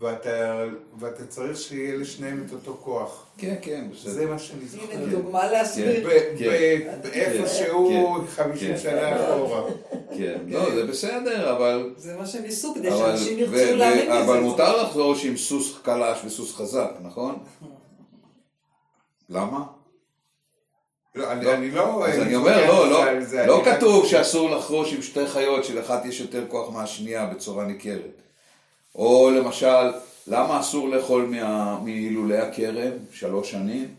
ואתה, ואתה צריך שיהיה לשניהם את אותו כוח. כן, כן, בסדר. זה מה שאני זוכר. הנה דוגמה להסביר. ב- כן. ב- באיפשהו כן. 50 כן. שנה אחורה. כן, לא, זה בסדר, אבל... זה מה שהם ניסו כדי שאנשים ירצו להאמין בזה. אבל מותר לחזור עם סוס חלש וסוס חזק, נכון? למה? לא, אני אני לא... אז אני אומר, לא, לא, לא כתוב שאסור לחרוש עם שתי חיות שלאחת יש יותר כוח מהשנייה בצורה ניכרת. או למשל, למה אסור לאכול מה- מהילולי הכרם שלוש שנים?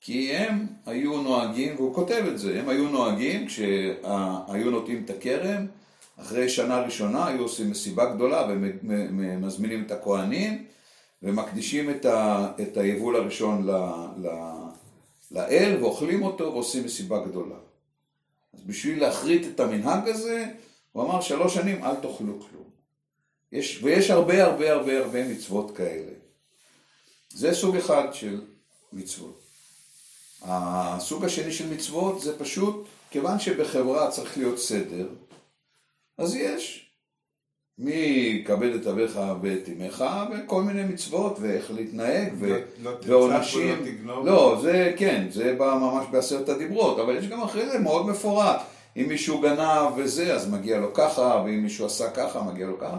כי הם היו נוהגים, והוא כותב את זה, הם היו נוהגים כשהיו נוטעים את הכרם, אחרי שנה ראשונה היו עושים מסיבה גדולה ומזמינים את הכוהנים ומקדישים את, ה, את היבול הראשון ל, ל, לאל ואוכלים אותו ועושים מסיבה גדולה. אז בשביל להחריט את המנהג הזה, הוא אמר שלוש שנים אל תאכלו כלום. יש, ויש הרבה הרבה הרבה הרבה מצוות כאלה. זה סוג אחד של מצוות. הסוג השני של מצוות זה פשוט, כיוון שבחברה צריך להיות סדר, אז יש מי כבד את אביך ואת אמך, וכל מיני מצוות, ואיך להתנהג, ו- לא- לא ועונשים. ולא תגנוב. לא, זה כן, זה בא ממש בעשרת הדיברות, אבל יש גם אחרי זה מאוד מפורט. אם מישהו גנב וזה, אז מגיע לו ככה, ואם מישהו עשה ככה, מגיע לו ככה.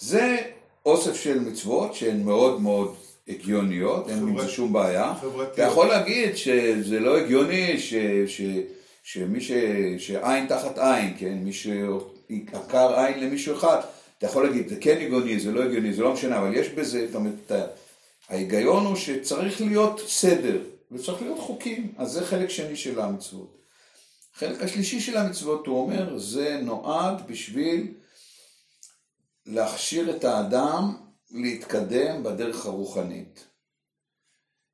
זה אוסף של מצוות שהן מאוד מאוד הגיוניות, אין עם זה שום בעיה. אתה יכול להגיד שזה לא הגיוני ש, ש, שמי ש... שעין תחת עין, כן? מי שעקר עין למישהו אחד, אתה יכול להגיד, זה כן הגיוני, זה לא הגיוני, זה לא משנה, אבל יש בזה, זאת אומרת, ההיגיון הוא שצריך להיות סדר, וצריך להיות חוקים, אז זה חלק שני של המצוות. החלק השלישי של המצוות, הוא אומר, זה נועד בשביל להכשיר את האדם להתקדם בדרך הרוחנית.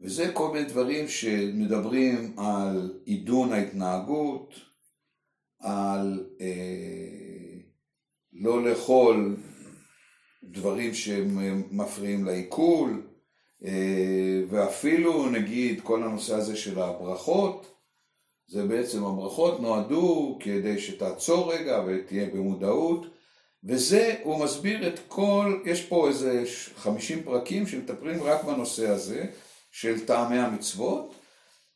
וזה כל מיני דברים שמדברים על עידון ההתנהגות, על אה, לא לאכול דברים שמפריעים לעיכול, אה, ואפילו נגיד כל הנושא הזה של הברכות, זה בעצם הברכות נועדו כדי שתעצור רגע ותהיה במודעות, וזה, הוא מסביר את כל, יש פה איזה 50 פרקים שמטפלים רק בנושא הזה של טעמי המצוות,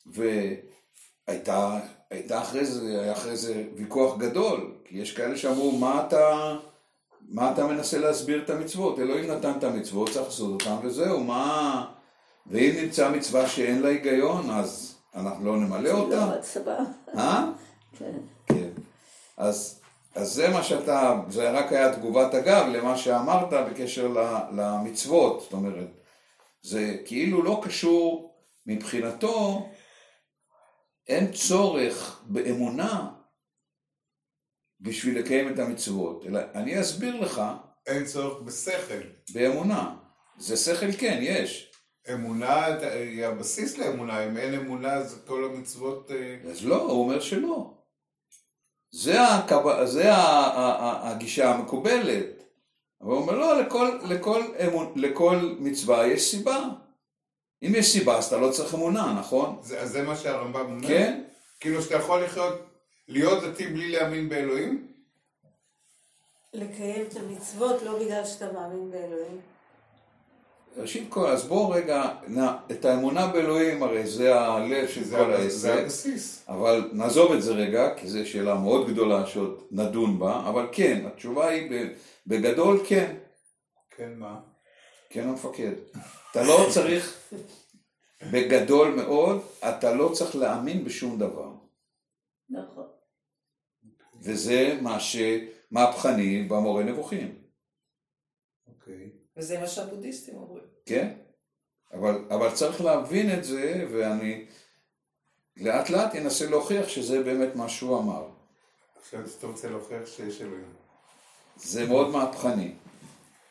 והייתה הייתה אחרי זה, היה אחרי זה ויכוח גדול, כי יש כאלה שאמרו, מה אתה, מה אתה מנסה להסביר את המצוות? אלוהים נתן את המצוות, צריך לעשות אותן וזהו, מה... ואם נמצא מצווה שאין לה היגיון, אז אנחנו לא נמלא אותה? לא, הצבא. אה? כן. כן. אז, אז זה מה שאתה, זה רק היה תגובת אגב למה שאמרת בקשר למצוות, זאת אומרת, זה כאילו לא קשור מבחינתו, אין צורך באמונה בשביל לקיים את המצוות, אלא אני אסביר לך אין צורך בשכל. באמונה. זה שכל כן, יש. אמונה היא הבסיס לאמונה, אם אין אמונה אז כל המצוות... אה, אז לא, הוא אומר שלא. זה, הקב... זה. הגישה המקובלת. אבל הוא אומר לא, לכל, לכל, אמון... לכל מצווה יש סיבה. אם יש סיבה אז אתה לא צריך אמונה, נכון? זה, אז זה מה שהרמב"ם אומר? כן? כאילו שאתה יכול לחיות, להיות דתי בלי להאמין באלוהים? לקיים את המצוות לא בגלל שאתה מאמין באלוהים. ראשית כל, אז בואו רגע, נ... את האמונה באלוהים הרי זה הלב של זה, כל הבס- זה העסק. הבסיס. אבל נעזוב את זה רגע, כי זו שאלה מאוד גדולה שעוד נדון בה, אבל כן, התשובה היא ב- בגדול כן. כן, מה? כן המפקד. אתה לא צריך, בגדול מאוד, אתה לא צריך להאמין בשום דבר. נכון. וזה מה שמהפכני במורה נבוכים. וזה מה שהבודהיסטים אומרים. כן? אבל, אבל צריך להבין את זה, ואני לאט לאט אנסה להוכיח שזה באמת מה שהוא אמר. עכשיו אתה רוצה להוכיח שיש אלוהים. זה מאוד מהפכני.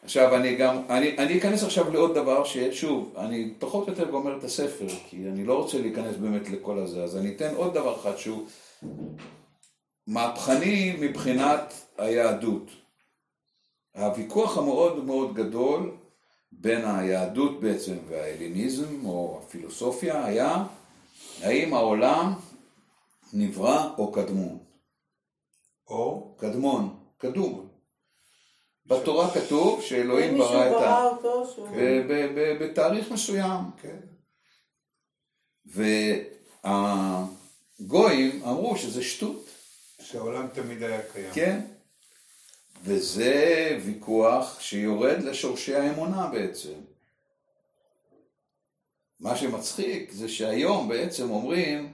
עכשיו אני גם, אני, אני אכנס עכשיו לעוד דבר ששוב, אני פחות או יותר גומר את הספר, כי אני לא רוצה להיכנס באמת לכל הזה, אז אני אתן עוד דבר אחד שהוא מהפכני מבחינת היהדות. הוויכוח המאוד מאוד גדול בין היהדות בעצם וההליניזם או הפילוסופיה היה האם העולם נברא או קדמון. או קדמון, קדום. בתורה כתוב שאלוהים ברא את ה... בתאריך מסוים. כן. והגויים אמרו שזה שטות, שהעולם תמיד היה קיים. כן? וזה ויכוח שיורד לשורשי האמונה בעצם. מה שמצחיק זה שהיום בעצם אומרים,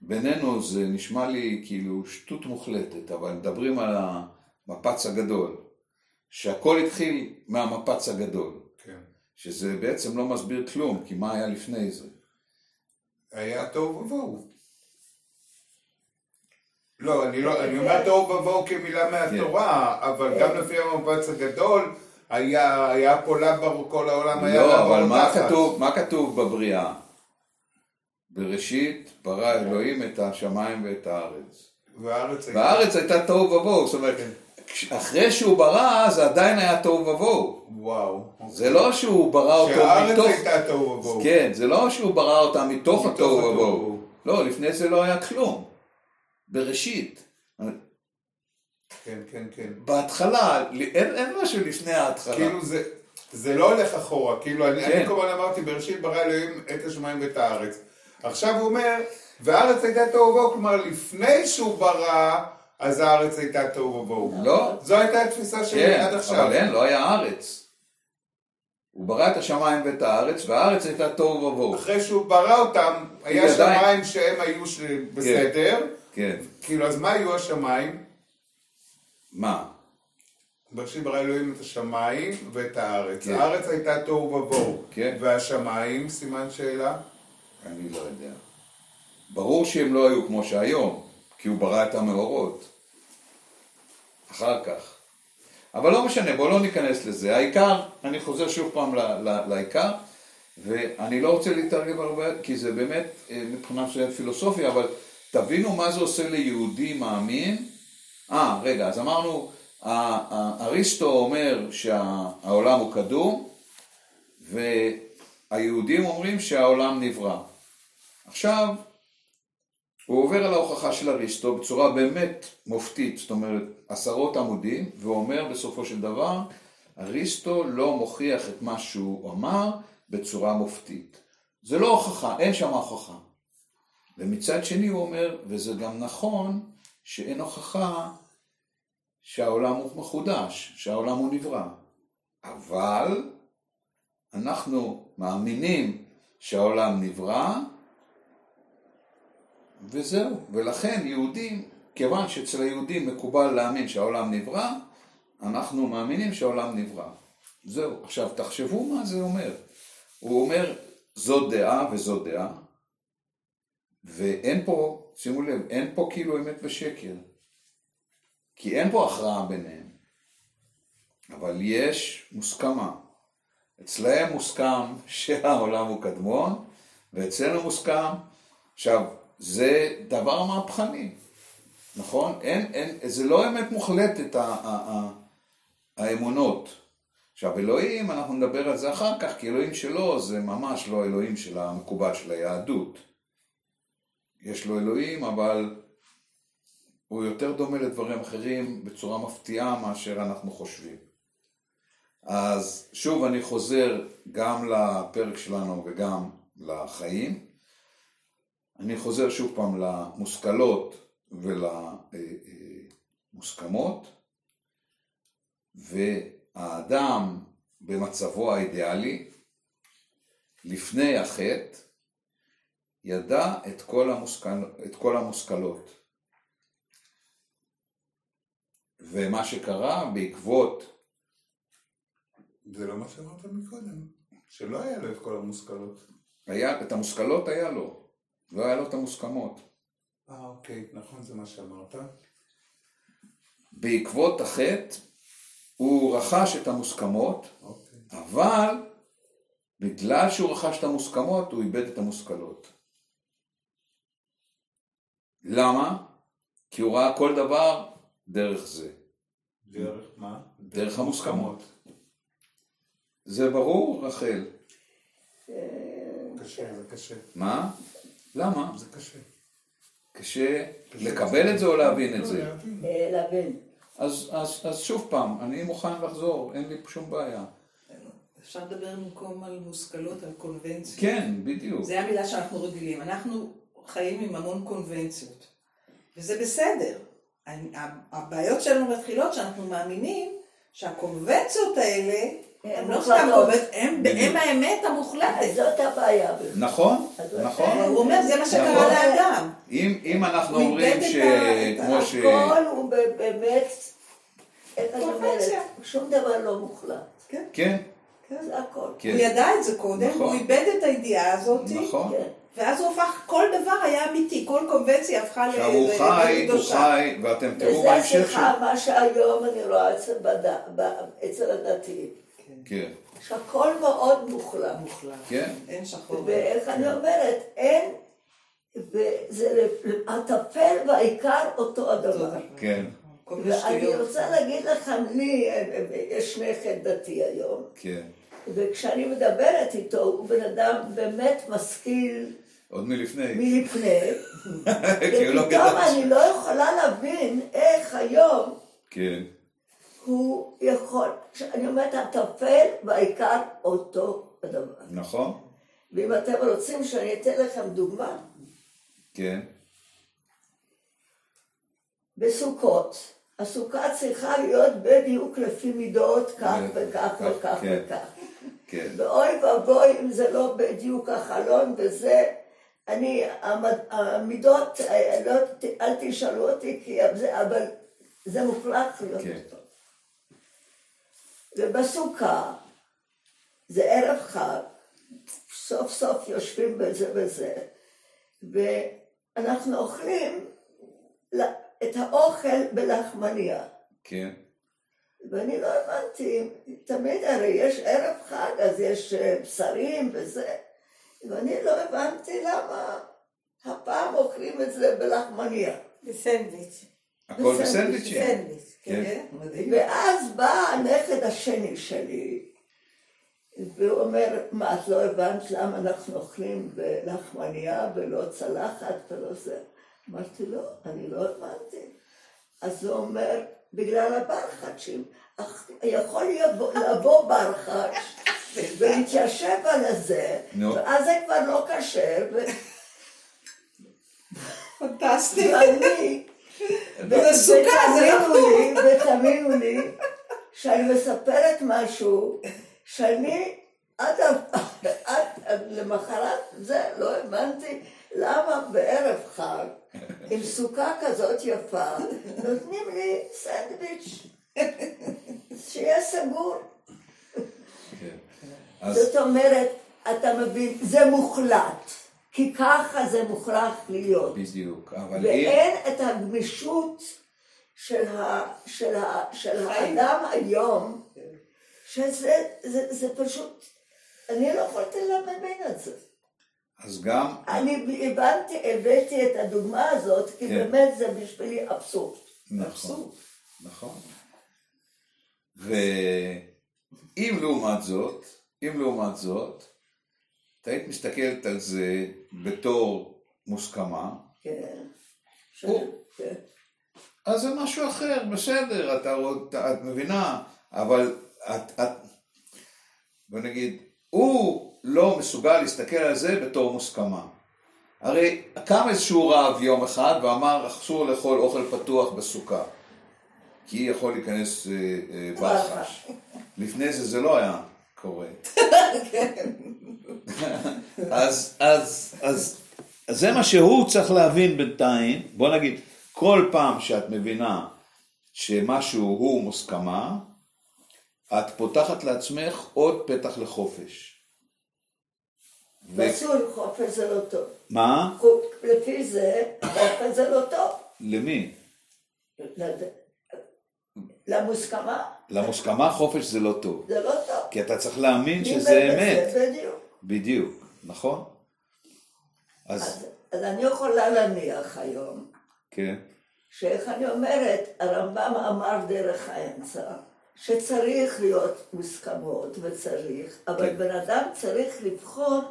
בינינו זה נשמע לי כאילו שטות מוחלטת, אבל מדברים על המפץ הגדול, שהכל התחיל מהמפץ הגדול, כן. שזה בעצם לא מסביר כלום, כי מה היה לפני זה? היה תוהו ובוהו. לא, אני לא, אני אומר תוהו ובוהו כמילה מהתורה, אבל גם לפי המפץ הגדול, היה, היה פה לבר, כל העולם היה לא, לעבור אבל מה. כתוב, מה כתוב בבריאה? בראשית ברא אלוהים את השמיים ואת הארץ. והארץ הייתה... והארץ הייתה תוהו ובוהו, זאת אומרת, אחרי שהוא ברא זה עדיין היה תוהו ובוהו. וואו. זה לא שהוא ברא אותו שהארץ מתוך... הייתה תוהו ובוהו. כן, זה לא שהוא ברא אותה מתוך התוהו. ובוהו. לא, לפני זה לא היה כלום. בראשית. כן, כן, כן. בהתחלה, אין, אין משהו לפני ההתחלה. כאילו זה, זה לא הולך אחורה, כאילו אני, כן. אני כל הזמן אמרתי בראשית ברא אלוהים את השמיים ואת הארץ. עכשיו הוא אומר, והארץ הייתה תוהו ובוהו, כלומר לפני שהוא ברא, אז הארץ הייתה תוהו ובוהו. לא, זו הייתה התפיסה שלי כן, עד עכשיו. אבל אין, לא היה ארץ. הוא ברא את השמיים ואת הארץ, והארץ הייתה תוהו ובוהו. אחרי שהוא ברא אותם, היה שמיים שהם היו ש- בסדר, כן. כאילו אז מה היו השמיים? מה? בראשית ברא אלוהים את השמיים ואת הארץ. כן. הארץ הייתה תוהו ובוהו. כן. והשמיים, סימן שאלה? אני לא יודע. ברור שהם לא היו כמו שהיום, כי הוא ברא את המאורות. אחר כך. אבל לא משנה, בואו לא ניכנס לזה. העיקר, אני חוזר שוב פעם ל- ל- לעיקר, ואני לא רוצה להתערב הרבה, כי זה באמת אה, מבחינה מסוימת פילוסופיה, אבל תבינו מה זה עושה ליהודי מאמין. אה, רגע, אז אמרנו, אריסטו אומר שהעולם הוא קדום, והיהודים אומרים שהעולם נברא. עכשיו, הוא עובר על ההוכחה של אריסטו בצורה באמת מופתית, זאת אומרת עשרות עמודים, ואומר בסופו של דבר, אריסטו לא מוכיח את מה שהוא אמר בצורה מופתית. זה לא הוכחה, אין שם הוכחה. ומצד שני הוא אומר, וזה גם נכון, שאין הוכחה שהעולם הוא מחודש, שהעולם הוא נברא. אבל אנחנו מאמינים שהעולם נברא, וזהו. ולכן יהודים, כיוון שאצל היהודים מקובל להאמין שהעולם נברא, אנחנו מאמינים שהעולם נברא. זהו. עכשיו תחשבו מה זה אומר. הוא אומר, זו דעה וזו דעה, ואין פה, שימו לב, אין פה כאילו אמת ושקר. כי אין פה הכרעה ביניהם. אבל יש מוסכמה. אצלהם מוסכם שהעולם הוא קדמון, ואצלנו מוסכם, עכשיו, זה דבר מהפכני, נכון? אין, אין, זה לא אמת מוחלטת, ה, ה, ה, האמונות. עכשיו, אלוהים, אנחנו נדבר על זה אחר כך, כי אלוהים שלו זה ממש לא אלוהים של המקובל של היהדות. יש לו אלוהים, אבל הוא יותר דומה לדברים אחרים בצורה מפתיעה מאשר אנחנו חושבים. אז שוב אני חוזר גם לפרק שלנו וגם לחיים. אני חוזר שוב פעם למושכלות ולמוסכמות, והאדם במצבו האידיאלי, לפני החטא, ידע את כל, המושכל, את כל המושכלות. ומה שקרה בעקבות, זה לא מה שאמרת מקודם. שלא היה לו את כל המושכלות. היה, את המושכלות היה לו, לא היה לו את המוסכמות. אה, אוקיי, נכון, זה מה שאמרת. בעקבות החטא הוא רכש את המוסכמות, אוקיי. אבל בגלל שהוא רכש את המוסכמות הוא איבד את המושכלות. למה? כי הוא ראה כל דבר דרך זה, דרך מה? דרך המוסכמות. זה ברור, רחל? קשה, זה קשה. מה? למה? זה קשה. קשה לקבל את זה או להבין את זה? להבין. אה, להבין. אז, אז, אז שוב פעם, אני מוכן לחזור, אין לי שום בעיה. אפשר לדבר במקום על מושכלות, על קונבנציות. כן, בדיוק. זה המילה שאנחנו רגילים. אנחנו חיים עם המון קונבנציות. וזה בסדר. אני- הבעיות שלנו מתחילות שאנחנו מאמינים שהקונבנציות האלה הם לא סתם הם הם האמת המוחלטת. זאת הבעיה. נכון, נכון. הוא אומר, זה מה נכון. שקרה לאדם. אם אם אנחנו אומרים את ש... הכל הוא באמת, איך אני אומרת. שום דבר לא מוחלט. כן, זה הכל. כן. הוא ידע את זה קודם, נכון. הוא איבד את הידיעה הזאת, נכון. כן. ואז הוא הפך, כל דבר היה אמיתי, כל קונבנציה הפכה עכשיו הוא ל- חי, הוא. חי, ואתם תראו וזה בהמשך ש... סליחה, מה שהיום אני רואה אצל בד- ב- אצל הדתיים, כן, שהכל מאוד מוחלט. מוחלט. כן, אין שחור. ואיך אני אומרת, אין, וזה הטפל והעיקר אותו הדבר. כן, ואני. רוצה להגיד לכם, לי יש נכד דתי היום, כן. וכשאני מדברת איתו, הוא בן אדם באמת משכיל עוד מלפני. מלפני, לא ופתאום. אני לא יכולה להבין איך היום כן, הוא יכול, אני אומרת, הטפל והעיקר אותו הדבר. נכון, ואם אתם רוצים שאני אתן לכם דוגמה, כן, בסוכות, הסוכה צריכה להיות בדיוק לפי מידות, כך וכך כך, וכך כן. וכך. כן, ואוי ואבוי אם זה לא בדיוק החלון וזה, אני, המידות, אה, לא, אל תשאלו אותי, כי זה, אבל זה מוחלט להיות כן. טוב. ובסוכה, זה ערב חג, סוף סוף יושבים בזה וזה, ואנחנו אוכלים את האוכל בלחמניה. כן, ואני לא הבנתי, תמיד הרי יש ערב חג, אז יש אה, בשרים וזה, ואני לא הבנתי למה הפעם אוכלים את זה בלחמניה. בסנדוויץ'. הכל בסדר, בסנדוויצ'ים. סנדוויץ', כן. כן. כן. ואז בא הנכד השני שלי, והוא אומר, מה, את לא הבנת למה אנחנו אוכלים בלחמניה ולא צלחת ולא זה? אמרתי, לא, אני לא הבנתי. אז הוא אומר, בגלל הברחצ'ים. יכול להיות, בו- לבוא ברחץ' ולהתיישב על הזה. ואז זה כבר לא כשר, פנטסטי. ואני... לא ותאמינו לי, ותאמינו לי, שאני מספרת משהו, שאני עד, עד למחרת זה לא הבנתי למה בערב חג, עם סוכה כזאת יפה, נותנים לי סנדוויץ' שיהיה סגור. אז זאת אומרת, אתה מבין, זה מוחלט, כי ככה זה מוכרח להיות. בדיוק, אבל אם... ואין את הגמישות של, ה, של, ה, של האדם היום, שזה זה, זה פשוט, אני לא יכולתי להבין את זה. אז גם... אני הבנתי, הבאתי את הדוגמה הזאת, כי כן. באמת זה בשבילי אבסורד. נכון, נכון. ואם לעומת זאת, אם לעומת זאת, את היית מסתכלת על זה בתור מוסכמה, כן. או. כן. אז זה משהו אחר, בסדר, אתה, עוד- את מבינה, אבל את, את, בוא נגיד, הוא לא מסוגל להסתכל על זה בתור מוסכמה. הרי קם איזשהו רב יום אחד ואמר אסור לאכול אוכל פתוח בסוכה, כי יכול להיכנס אה, אה, ברחש. לפני זה זה לא היה קורה. אז, אז, אז, אז זה מה שהוא צריך להבין בינתיים. בוא נגיד, כל פעם שאת מבינה שמשהו הוא מוסכמה, את פותחת לעצמך עוד פתח לחופש. ואסור חופש זה לא טוב. מה? לפי זה, חופש זה לא טוב. למי? למוסכמה למוסכמה חופש זה לא טוב. זה לא טוב. כי אתה צריך להאמין שזה אמת. בדיוק. בדיוק, נכון? אז, אז, אז אני יכולה להניח היום, כן, שאיך אני אומרת, הרמב"ם אמר דרך האמצע, שצריך להיות מוסכמות וצריך, אבל כן. בן אדם צריך לבחון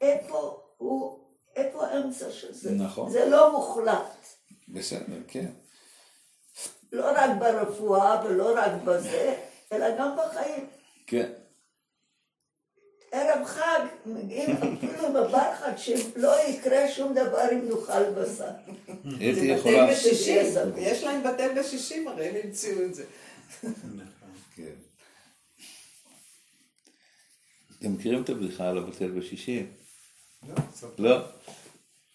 איפה הוא, איפה האמצע של זה. נכון. זה לא מוחלט. בסדר, כן. לא רק ברפואה ולא רק בזה, אלא גם בחיים. כן. ערב חג, מגיעים אפילו בברחת שלא יקרה שום דבר אם נאכל בשר. איך זה היא בטל יכולה... יש להם בטל בשישים, הרי הם המציאו את זה. כן. אתם מכירים את הבדיחה על הבטל בשישים? לא,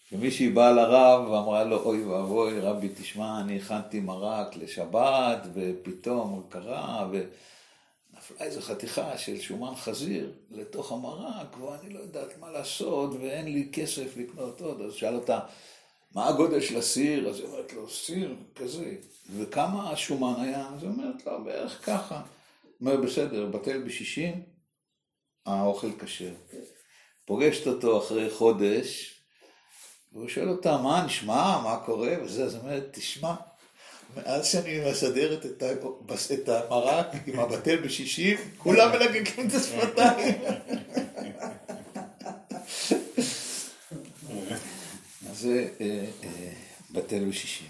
ספר. כשמישהי באה לרב ואמרה לו, אוי ואבוי, רבי, תשמע, אני הכנתי מרק לשבת, ופתאום קרה, ונפלה איזו חתיכה של שומן חזיר לתוך המרק, ואני לא יודעת מה לעשות, ואין לי כסף לקנות עוד. אז שאל אותה, מה הגודל של הסיר? אז היא אומרת לו, סיר כזה. וכמה השומן היה? אז היא אומרת לו, בערך ככה. הוא אומר, בסדר, בטל בשישים, האוכל כשר. פוגשת אותו אחרי חודש, והוא שואל אותה, מה נשמע, מה קורה, וזה, אז אומרת, תשמע, מאז שאני מסדרת את, ה... את המרק עם הבטל בשישים, כולם מלגגים את השפתיים. אז זה אה, אה, בטל בשישים.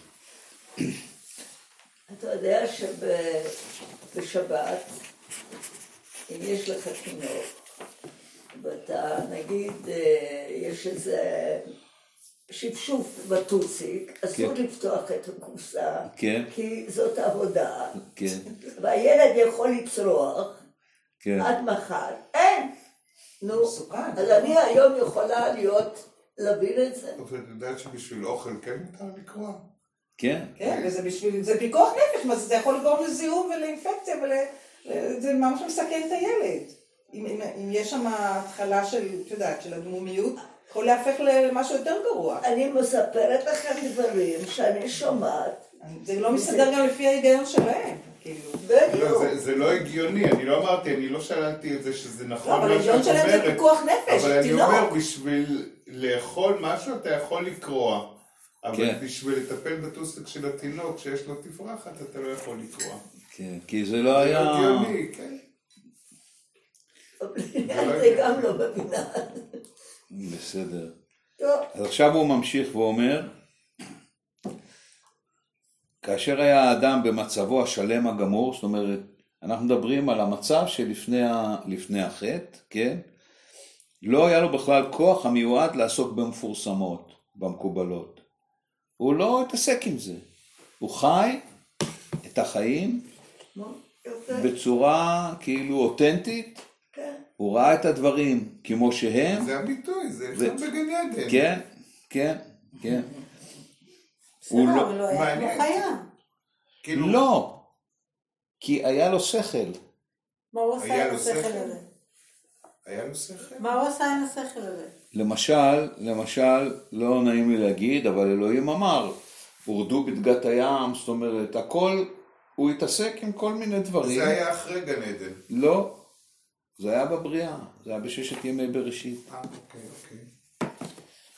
אתה יודע שבשבת, אם יש לך תינוק, ואתה, נגיד, אה, יש איזה שפשוף בטוסיק, אסור כן. לפתוח את הקופסה, כן. כי זאת עבודה, כן, והילד יכול לצרוח כן. עד מחר. אין! נו, מסוכן. אז אני היום יכולה להיות, להבין את זה. אבל את יודעת שבשביל אוכל כן מותר לקרוא? כן, כן, וזה בשביל, זה פיקוח נפש, מה זה, זה יכול לגרום לזיהום ולאינפקציה, ול, זה ממש מסכן את הילד. אם, אם, אם יש שם התחלה של, את יודעת, של הדמומיות, יכול להפך למשהו יותר גרוע. אני מספרת לכם דברים שאני שומעת, זה לא מסתדר גם לפי ההיגיון שלהם, כאילו. לא. זה, זה לא הגיוני, אני לא אמרתי, אני לא שאלתי את זה שזה לא, נכון אבל מה שאת שלהם זה אומרת, פיקוח נפש, אבל אני. אומר, בשביל לאכול משהו אתה יכול לקרוע. אבל כן. בשביל לטפל בטוסיק של התינוק שיש לו תפרחת, אתה לא יכול לקרוע. כן, כי זה לא זה היה... לא הגיוני, כן. אני גם לא מבינה. בסדר. טוב, אז עכשיו הוא ממשיך ואומר, כאשר היה האדם במצבו השלם הגמור, זאת אומרת, אנחנו מדברים על המצב שלפני ה- החטא, כן? לא היה לו בכלל כוח המיועד לעסוק במפורסמות, במקובלות. הוא לא התעסק עם זה. הוא חי את החיים בצורה כאילו אותנטית. הוא ראה את הדברים כמו שהם, זה הביטוי, זה ו- אפשר בגן עדן. כן, כן, כן. בסדר, הוא לא- אבל לא היה. כאילו, לא, כי היה לו שכל. מה הוא עשה עם השכל שכל? הזה? היה לו שכל? מה הוא עשה עם השכל הזה? למשל, למשל, לא נעים לי להגיד, אבל אלוהים אמר, הורדו בדגת הים, זאת אומרת, הכל, הוא התעסק עם כל מיני דברים. זה היה אחרי גן עדן. לא, זה היה בבריאה, זה היה בששת ימי בראשית. אה, אוקיי, אוקיי.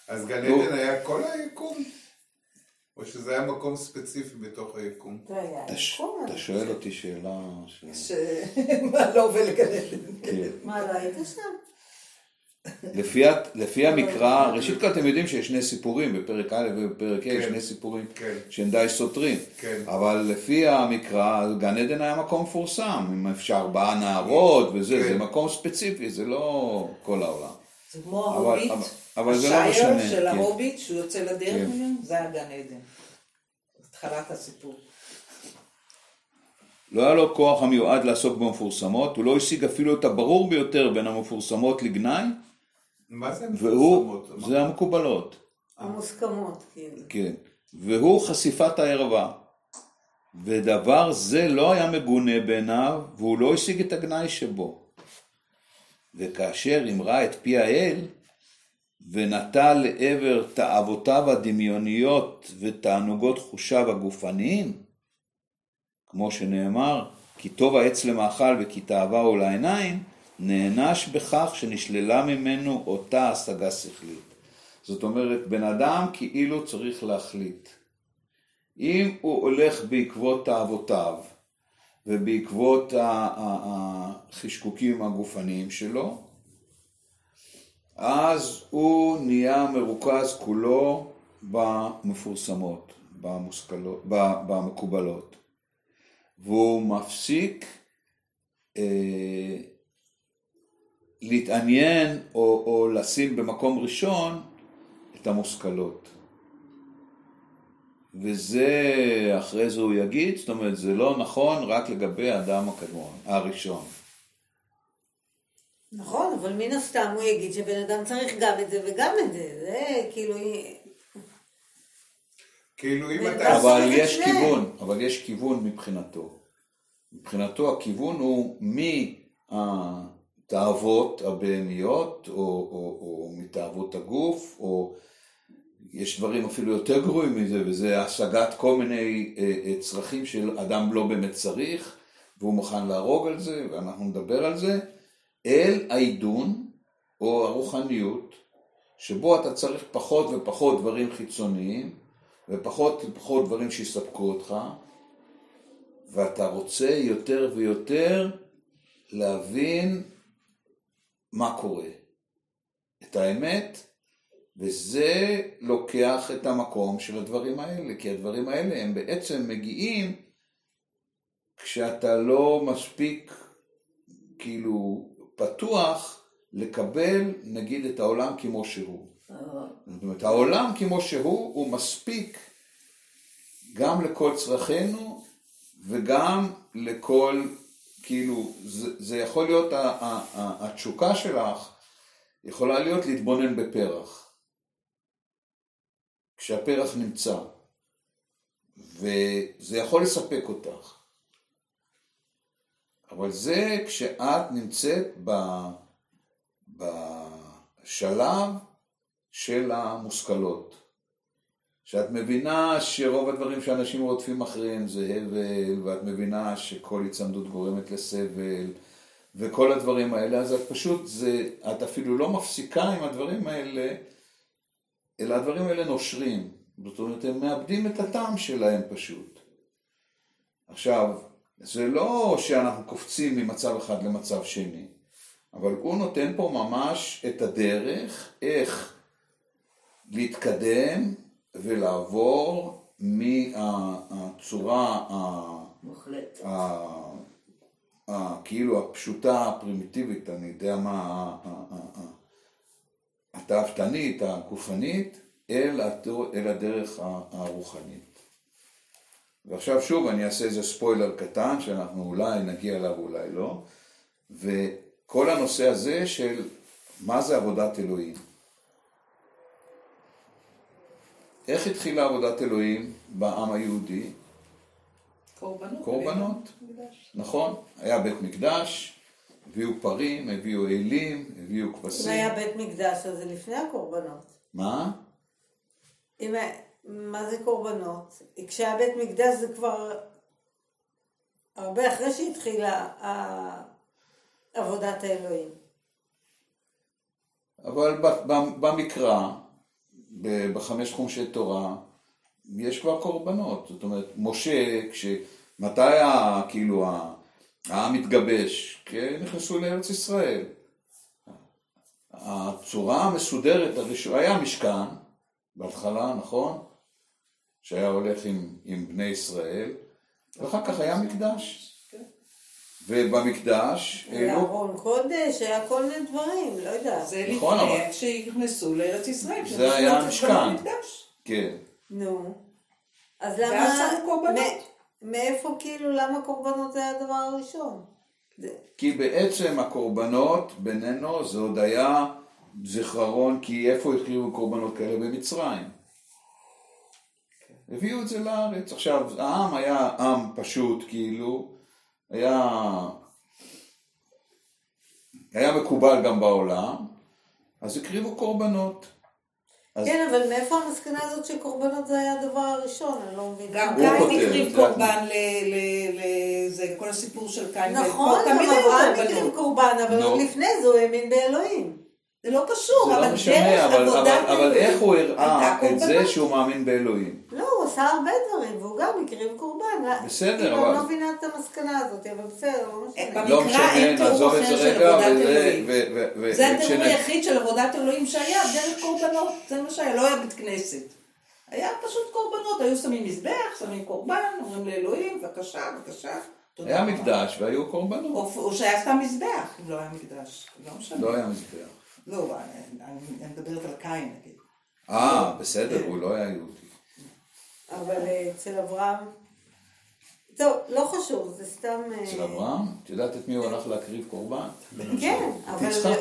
אז גן נו. עדן היה כל היקום? או שזה היה מקום ספציפי בתוך היקום? זה היה אתה ש- יקום, אתה שואל. אותי שאלה ש... שמה לא עובד לגן עדן. כן. מה, לא היית שם? לפי, לפי המקרא, ראשית כל אתם יודעים שיש שני סיפורים, בפרק א' ובפרק ה', כן. שני סיפורים כן. שהם די סותרים. כן. אבל לפי המקרא, גן עדן היה מקום מפורסם, אם אפשר ארבעה נערות וזה, כן. זה מקום ספציפי, זה לא כל העולם. זה כמו אבל- ההוביט, אבל- אבל זה לא השייר משנה, של כן. ההוביט, שהוא יוצא לדרך כן. ממנו, זה היה גן עדן. התחלת הסיפור. לא היה לו כוח המיועד לעסוק במפורסמות, הוא לא השיג אפילו את הברור ביותר בין המפורסמות לגנאי, מה זה? זה המקובלות, המוסכמות, כאילו. כן, והוא חשיפת הערווה. ודבר זה לא היה מגונה בעיניו, והוא לא השיג את הגנאי שבו. וכאשר אמרה את פי האל, ונטה לעבר תאוותיו הדמיוניות ותענוגות חושיו הגופניים, כמו שנאמר, כי טוב העץ למאכל וכי תאווה הוא לעיניים, נענש בכך שנשללה ממנו אותה השגה שכלית. זאת אומרת, בן אדם כאילו צריך להחליט. אם הוא הולך בעקבות תאוותיו ובעקבות החשקוקים הגופניים שלו, אז הוא נהיה מרוכז כולו במפורסמות, במושכלות, במקובלות. והוא מפסיק אה, להתעניין או, או לשים במקום ראשון את המושכלות. וזה, אחרי זה הוא יגיד, זאת אומרת, זה לא נכון רק לגבי האדם הקדמון, הראשון. נכון, אבל מן הסתם הוא יגיד שבן אדם צריך גם את זה וגם את זה. זה כאילו... כאילו אם זה אתה... אבל את יש שניהם. כיוון, אבל יש כיוון מבחינתו. מבחינתו הכיוון הוא מהתאוות הבהמיות, או, או, או מתאוות הגוף, או יש דברים אפילו יותר גרועים מזה, וזה השגת כל מיני אה, אה, צרכים שאדם לא באמת צריך, והוא מוכן להרוג על זה, ואנחנו נדבר על זה, אל העידון, או הרוחניות, שבו אתה צריך פחות ופחות דברים חיצוניים, ופחות ופחות דברים שיספקו אותך, ואתה רוצה יותר ויותר להבין מה קורה, את האמת, וזה לוקח את המקום של הדברים האלה, כי הדברים האלה הם בעצם מגיעים כשאתה לא מספיק כאילו פתוח לקבל נגיד את העולם כמו שהוא. זאת אומרת, העולם כמו שהוא, הוא מספיק גם לכל צרכינו וגם לכל, כאילו, זה, זה יכול להיות, ה- ה- ה- התשוקה שלך יכולה להיות להתבונן בפרח. כשהפרח נמצא, וזה יכול לספק אותך. אבל זה כשאת נמצאת ב, בשלב של המושכלות. שאת מבינה שרוב הדברים שאנשים רודפים אחריהם זה הבל, ואת מבינה שכל הצמדות גורמת לסבל, וכל הדברים האלה, אז את פשוט, זה, את אפילו לא מפסיקה עם הדברים האלה, אלא הדברים האלה נושרים. זאת אומרת, הם מאבדים את הטעם שלהם פשוט. עכשיו, זה לא שאנחנו קופצים ממצב אחד למצב שני, אבל הוא נותן פה ממש את הדרך איך להתקדם ולעבור מהצורה ה- מוחלט. ה- ה- כאילו הפשוטה, הפרימיטיבית, אני יודע מה, התאוותנית, הגופנית, אל, אל הדרך הרוחנית. ועכשיו שוב אני אעשה איזה ספוילר קטן שאנחנו אולי נגיע אליו אולי לא, וכל הנושא הזה של מה זה עבודת אלוהים. איך התחילה עבודת אלוהים בעם היהודי? קורבנות. קורבנות. נכון, היה בית מקדש, הביאו פרים, הביאו אלים, הביאו אם כבשים. היה בית מקדש, אז זה לפני הקורבנות. מה? אם, מה זה קורבנות? כשהיה בית מקדש זה כבר הרבה אחרי שהתחילה עבודת האלוהים. אבל במקרא, בחמש חומשי תורה, יש כבר קורבנות. זאת אומרת, משה, כש... מתי ה- כאילו ה- העם התגבש? כשנכנסו לארץ ישראל. הצורה המסודרת הראשונה, היה משכן בהתחלה, נכון? שהיה הולך עם, עם בני ישראל, ואחר כך היה מקדש. ובמקדש היה העלו ארון קודש, היה כל מיני דברים, לא יודעת. זה נכון, לפני אבל- שנכנסו לארץ ישראל. זה היה המשכן. כן. נו. אז ואז למה... שמו קורבנות. מאיפה כאילו, למה קורבנות זה היה הדבר הראשון? כי בעצם הקורבנות בינינו זה עוד היה זיכרון, כי איפה הקריבו קורבנות כאלה? במצרים. הביאו את זה לארץ. עכשיו, העם היה עם פשוט, כאילו, היה, היה מקובל גם בעולם, אז הקריבו קורבנות. אז כן, אבל מאיפה המסקנה הזאת שקורבנות זה היה הדבר הראשון? אני לא מבינה. גם קין הקריב קורבן ל- ל- לזה, כל הסיפור של קין. נכון, גם היו אברהם. הקריב קורבן, אבל. עוד לפני זה הוא האמין באלוהים. זה לא קשור, זה אבל לא דרך משנה, אבל, אבל, עבודת אבל אלוהים איך הוא הראה את זה. שהוא מאמין באלוהים? לא, הוא עשה הרבה דברים, והוא גם הקריב קורבן. בסדר, כאילו, אבל- אני לא מבינה את המסקנה הזאת, אבל בסדר, לא משנה. לא משנה, אין תיאור נעזוב את אחר זה של רגע, עבודת וזה, אלוהים. זה התיאור היחיד של עבודת אלוהים שהיה, דרך קורבנות, זה מה שהיה, לא היה בית כנסת. היה פשוט קורבנות, היו שמים מזבח, שמים קורבן, אומרים לאלוהים, בבקשה, בבקשה. היה. מקדש והיו קורבנות. או או שהיה סתם מזבח, אם לא היה מקדש. לא משנה. לא היה מזבח. לא, אני- מדברת על קין נגיד. אה, בסדר, הוא לא היה יהודי. אבל אה, אצל אברהם, טוב, לא חשוב, זה סתם... אה, אצל אברהם, את יודעת את מי הוא הלך להקריב קורבן? כן, את אבל...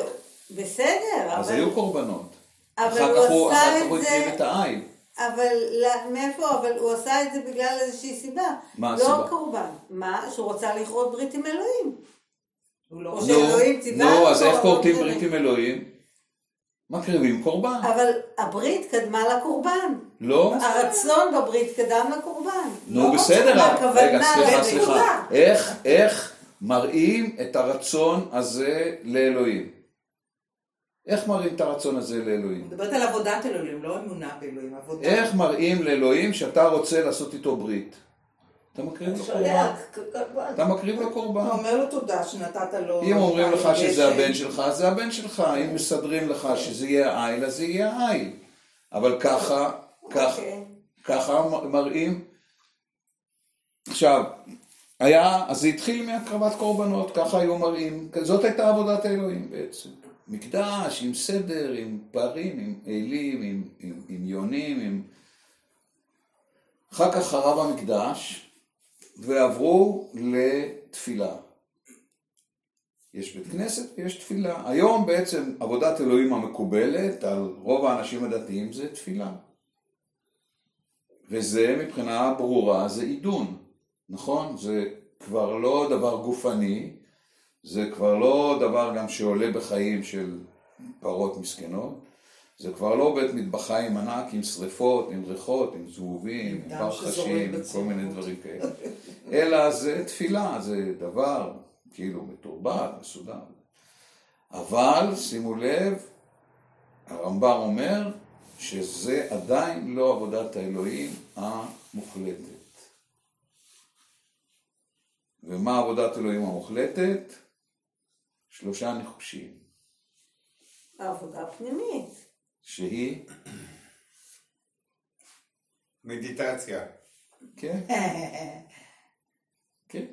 בסדר, אז אבל... היו קורבנות. אבל הוא כך הוא עשה אחר כך את הוא זה- הקריב את העין. אבל לא- מאיפה? אבל הוא עשה את זה בגלל איזושהי סיבה. מה לא הסיבה? קורבן. מה? שהוא רצה לכרות ברית עם אלוהים. הוא לא או רוצה- שאלוהים ציווה נו, אותו, אז איך כורתים לא ברית. עם אלוהים? מקריבים קורבן. אבל הברית קדמה לקורבן. לא? הרצון בברית קדם לקורבן. נו לא בסדר, רגע סליחה. סליחה, איך, איך מראים את הרצון הזה לאלוהים? איך מראים את הרצון הזה אני לאלוהים? מדברת על עבודת אלוהים, לא אמונה באלוהים, עבודה. איך מראים לאלוהים שאתה רוצה לעשות איתו ברית? אתה מקריב לו קורבן. קורבן. אתה מקריב לו קורבן. אומר לו תודה שנתת לו... אם אומרים לך שזה. הבן שלך, זה הבן שלך. אם מסדרים לך שזה יהיה העיל, אז זה יהיה העיל. אבל ככה, ככה, אוקיי. ככה מראים. עכשיו, היה, אז זה התחיל מהקרבת קורבנות, ככה היו מראים, זאת הייתה עבודת האלוהים בעצם. מקדש עם סדר, עם פרים, עם אלים, עם, עם, עם יונים, עם... אחר כך חרב המקדש, ועברו לתפילה. יש בית כנסת ויש תפילה. היום בעצם עבודת אלוהים המקובלת על רוב האנשים הדתיים זה תפילה. וזה מבחינה ברורה זה עידון, נכון? זה כבר לא דבר גופני, זה כבר לא דבר גם שעולה בחיים של פרות מסכנות, זה כבר לא בית מטבחיים ענק עם שריפות, עם ריחות, עם זבובים, עם פרחשים, עם כל. מיני דברים כאלה, אלא זה תפילה, זה דבר כאילו מתורבת, מסודר. אבל שימו לב, הרמב"ם אומר שזה עדיין לא עבודת האלוהים המוחלטת. ומה עבודת אלוהים המוחלטת? שלושה נחושים, העבודה הפנימית. שהיא, מדיטציה. כן, כן,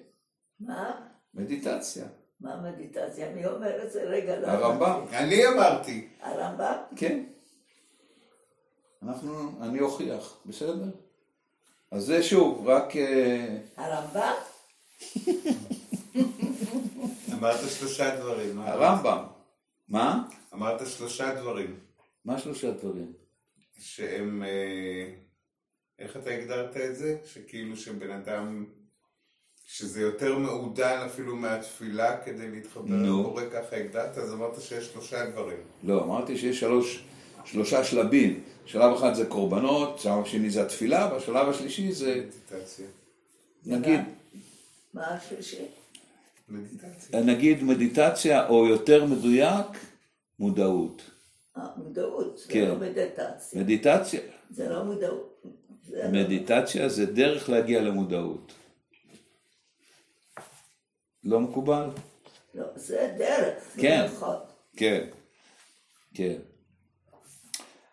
מה? מדיטציה, מה מדיטציה? מי אומר את זה? רגע, לא. הרמב"ם, אני אמרתי. הרמב"ם? כן. אנחנו, אני אוכיח, בסדר? אז זה שוב, רק... אה, הרמב"ם? אמרת שלושה דברים. הרמב"ם. מה? אמרת שלושה דברים. מה שלושה דברים? שהם... אה, איך אתה הגדרת את זה? שכאילו שבן אדם... שזה יותר מעודן אפילו מהתפילה כדי להתחבר נו. לקורא ככה הגדרת, אז אמרת שיש שלושה דברים. לא, אמרתי שיש שלוש, שלושה שלבים. שלב אחד זה קורבנות, שלב השני זה התפילה, והשלב השלישי זה, מדיטציה. נגיד, מה השלישי? מדיטציה. נגיד מדיטציה, או יותר מדויק, מודעות. אה, מודעות. זה כן. לא מדיטציה. מדיטציה, זה לא מודעות. זה לא- מדיטציה זה דרך להגיע למודעות. לא מקובל? לא, זה דרך. זה כן. נכון. כן, כן.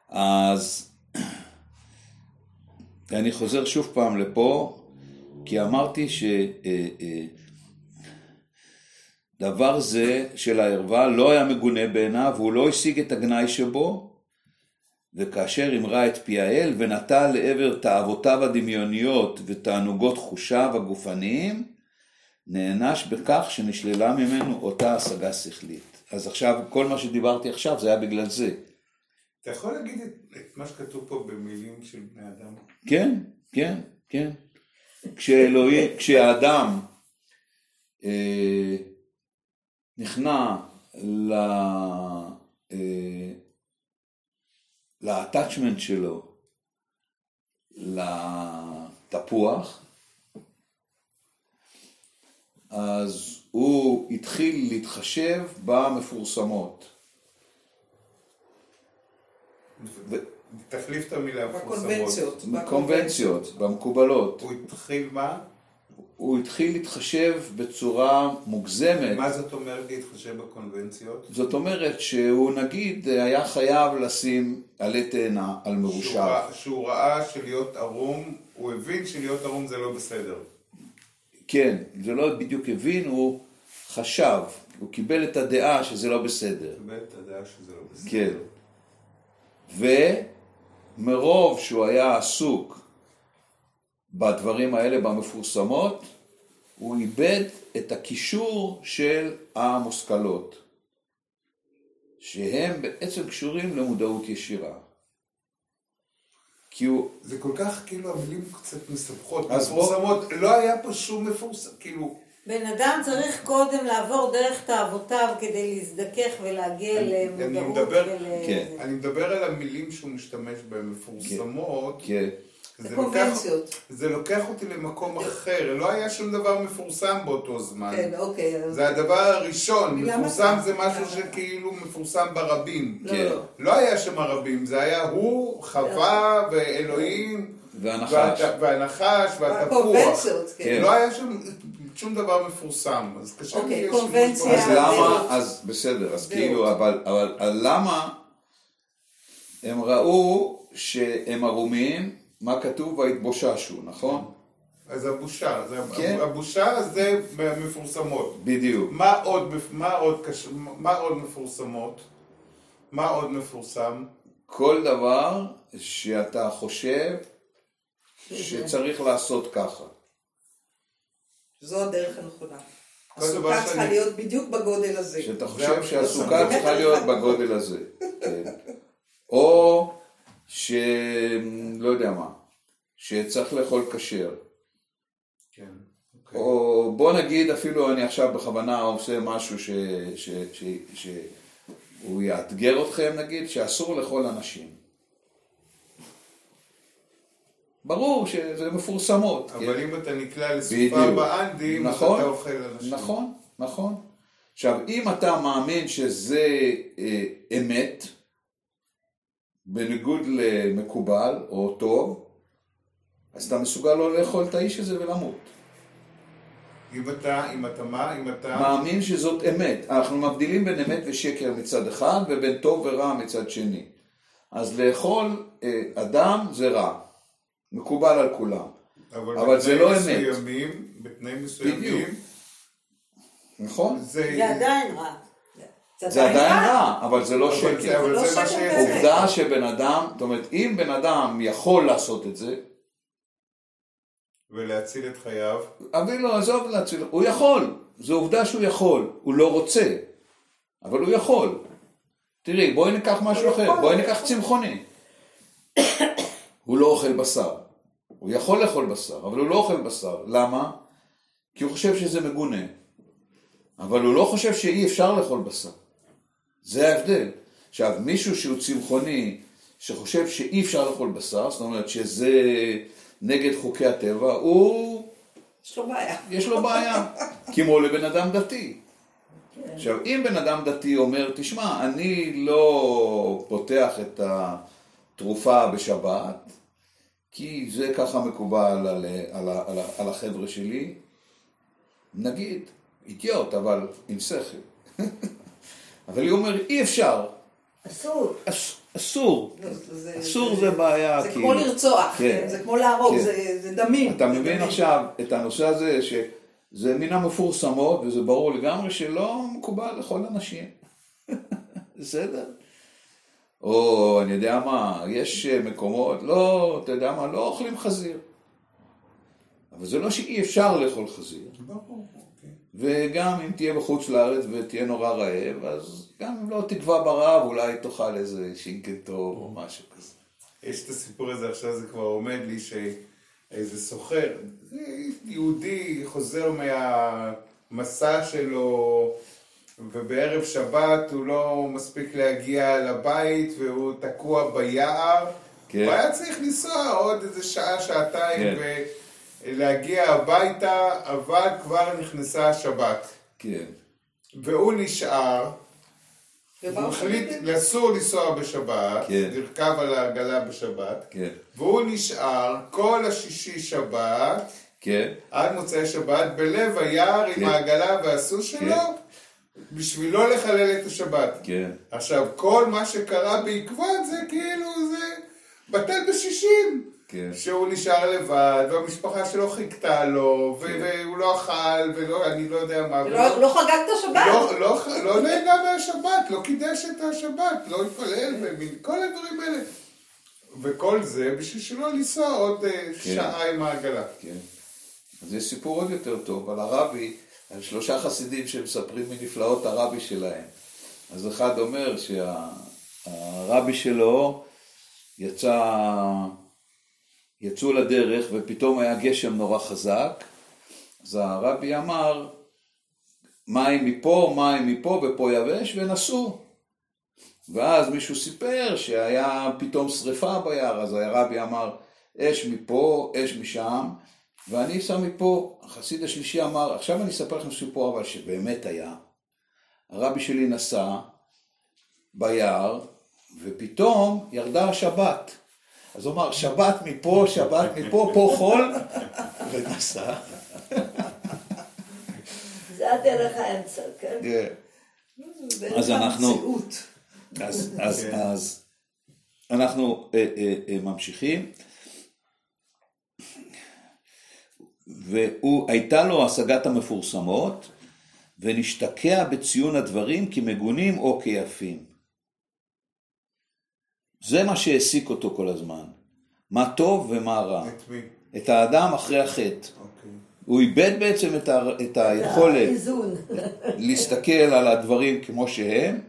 אז אני חוזר שוב פעם לפה, כי אמרתי שדבר זה של הערווה לא היה מגונה בעיניו, והוא לא השיג את הגנאי שבו, וכאשר המרה את פי האל ונטה לעבר תאוותיו הדמיוניות ותענוגות חושיו הגופניים, נענש בכך שנשללה ממנו אותה השגה שכלית. אז עכשיו, כל מה שדיברתי עכשיו זה היה בגלל זה. אתה יכול להגיד את, את מה שכתוב פה במילים של בני אדם? כן, כן, כן. כשאלוהים, כשהאדם אה, נכנע ל... אה, ל-attachment שלו לתפוח, אז הוא התחיל להתחשב במפורסמות. תחליף את המילה מפורסמות. בקונבנציות. בקונבנציות, במקובלות. הוא התחיל מה? הוא התחיל להתחשב בצורה מוגזמת. מה זאת אומרת להתחשב בקונבנציות? זאת אומרת שהוא נגיד היה חייב לשים עלי תאנה על. ראה- שהוא ראה שלהיות ערום, הוא הבין שלהיות ערום זה לא בסדר. כן, זה לא בדיוק הבין, הוא חשב, הוא קיבל את הדעה שזה לא בסדר. קיבל את הדעה שזה לא בסדר. כן. ומרוב שהוא היה עסוק בדברים האלה, במפורסמות, הוא איבד את הקישור של המושכלות, שהם בעצם קשורים למודעות ישירה. כי הוא, זה כל כך, כאילו, המילים קצת מסבכות, אז בוא- מפורסמות, לא היה פה שום מפורסם, כאילו, בן אדם צריך קודם לעבור דרך תאוותיו כדי להזדכך ולהגיע למודעות. אני מדבר- ול- כן. אני מדבר על המילים שהוא משתמש בהן, מפורסמות, כן, זה זה לוקח- קונבנציות. זה לוקח אותי למקום אחר, לא היה שום דבר מפורסם באותו זמן. כן, אוקיי. זה הדבר הראשון? מפורסם זה משהו למה? שכאילו מפורסם ברבים. לא, כן. לא. לא היה שם רבים, זה היה הוא, חווה ואלוהים, והנחש. והנחש והתפוח. הקונבנציות, כן. כן. לא היה שם שום דבר מפורסם, אז קשה לי אוקיי, קונבנציה. אז. למה. אז בסדר, אז. כאילו, אבל, אבל אבל למה הם ראו שהם ערומים, מה כתוב? ויתבוששו, נכון? אז הבושה, זה, כן. הבושה זה מפורסמות. בדיוק. מה עוד, מה עוד, קש... מה עוד מפורסמות? מה עוד מפורסם? כל דבר שאתה חושב שצריך לעשות ככה. זו הדרך הנכונה. הסוכה צריכה שאני- להיות בדיוק בגודל הזה. שאתה חושב. שהסוכה צריכה להיות. בגודל הזה. כן. או ש... לא יודע מה, שצריך לאכול כשר. כן. אוקיי. או בוא נגיד אפילו אני עכשיו בכוונה עושה משהו ש... ש... ש... ש... הוא יאתגר אתכם נגיד, שאסור לאכול אנשים. ברור שזה מפורסמות. אבל כן? אם אתה נקלע. לסופה באנדים, נכון, אתה אוכל אנשים. נכון, נכון. עכשיו, אם אתה מאמין שזה אה, אמת, בניגוד למקובל או טוב, אז אתה מסוגל לא לאכול את האיש הזה ולמות. אם אתה, אם אתה מה? אם אתה... מאמין שזאת אמת. אנחנו מבדילים בין אמת ושקר מצד אחד ובין טוב ורע מצד שני. אז לאכול אה, אדם זה רע. מקובל על כולם. אבל זה לא אמת. בתנאים מסוימים, בתנאים מסוימים, בדיוק. נכון? זה... זה עדיין רע. זה עדיין רע, אבל זה לא אבל שקר. אבל לא. עובדה שבן אדם, זאת אומרת, אם בן אדם יכול לעשות את זה, ולהציל את חייו. אבי לא, עזוב להציל, הוא יכול, זו עובדה שהוא יכול, הוא לא רוצה, אבל הוא יכול. תראי, בואי ניקח משהו אחר, בואי ניקח. צמחוני. הוא לא אוכל בשר. הוא יכול לאכול בשר, אבל הוא לא אוכל בשר. למה? כי הוא חושב שזה מגונה. אבל הוא לא חושב שאי אפשר לאכול בשר. זה ההבדל. עכשיו, מישהו שהוא צמחוני, שחושב שאי אפשר לאכול בשר, זאת אומרת שזה נגד חוקי הטבע, הוא, יש לו בעיה. יש לו בעיה. כמו לבן אדם דתי. עכשיו, אם בן אדם דתי אומר, תשמע, אני לא פותח את התרופה בשבת, כי זה ככה מקובל על, על, על, על החבר'ה שלי, נגיד, אידיוט, אבל עם שכל. אבל הוא אומר, אי אפשר, אסור. אס, אסור, זה- אסור זה בעיה, זה כאילו. כמו לרצוח, כן. זה כמו להרוג, כן. זה זה דמים. אתה זה מבין דמים. עכשיו את הנושא הזה, שזה מן המפורסמות, וזה ברור לגמרי שלא מקובל לכל אנשים. בסדר? או אני יודע מה, יש מקומות, לא, אתה יודע מה, לא אוכלים חזיר. אבל זה לא שאי אפשר לאכול חזיר. אוקיי. וגם אם תהיה בחוץ לארץ ותהיה נורא רעב, אז גם אם לא תגווע ברעב, אולי תאכל איזה שינקן טוב או משהו כזה. יש את הסיפור הזה, עכשיו זה כבר עומד לי, שאיזה סוחר, יהודי חוזר מהמסע שלו, ובערב שבת הוא לא מספיק להגיע לבית, והוא תקוע ביער. כן. הוא היה צריך לנסוע עוד איזה שעה, שעתיים, כן. ולהגיע הביתה, אבל כבר נכנסה השבת. כן, והוא נשאר, הוא החליט? לסור לנסוע בשבת, כן. לרכב על העגלה בשבת, כן, והוא נשאר כל השישי שבת, כן, עד מוצאי שבת, בלב היער כן. עם העגלה והסוס שלו, כן. בשביל לא לחלל את השבת. כן. עכשיו, כל מה שקרה בעקבות זה כאילו זה בטל בשישים. כן. שהוא נשאר לבד, והמשפחה שלו חיכתה לו, כן. והוא לא אכל, ולא, אני לא יודע מה. לא לא חגגת שבת? לא, לא, לא נהנה מהשבת, לא קידש את השבת, לא התפלל, וכל הדברים האלה. וכל זה בשביל שלא לנסוע עוד אה, כן. שעה עם העגלה. כן. אז יש סיפור עוד יותר טוב על הרבי, על שלושה חסידים שמספרים מנפלאות הרבי שלהם. אז אחד אומר שהרבי שלו יצא, יצאו לדרך ופתאום היה גשם נורא חזק, אז הרבי אמר, מים מפה, מים מפה, ופה יבש, ונסעו. ואז מישהו סיפר שהיה פתאום שריפה ביער, אז הרבי אמר, אש מפה, אש משם, ואני שם מפה, החסיד השלישי אמר, עכשיו אני אספר לכם סיפור אבל שבאמת היה. הרבי שלי נסע ביער, ופתאום ירדה השבת. אז הוא אמר, שבת מפה, שבת מפה, פה חול, ונסע. זה הדרך האמצע, כן? כן. אז אנחנו- אז אנחנו אה, אה, אה, ממשיכים. והייתה לו השגת המפורסמות, ונשתקע בציון הדברים כמגונים או כיפים. זה מה שהעסיק אותו כל הזמן. מה טוב ומה רע. את מי? את האדם אחרי החטא. אוקיי. הוא איבד בעצם את, ה, את היכולת האיזון. להסתכל על הדברים כמו שהם,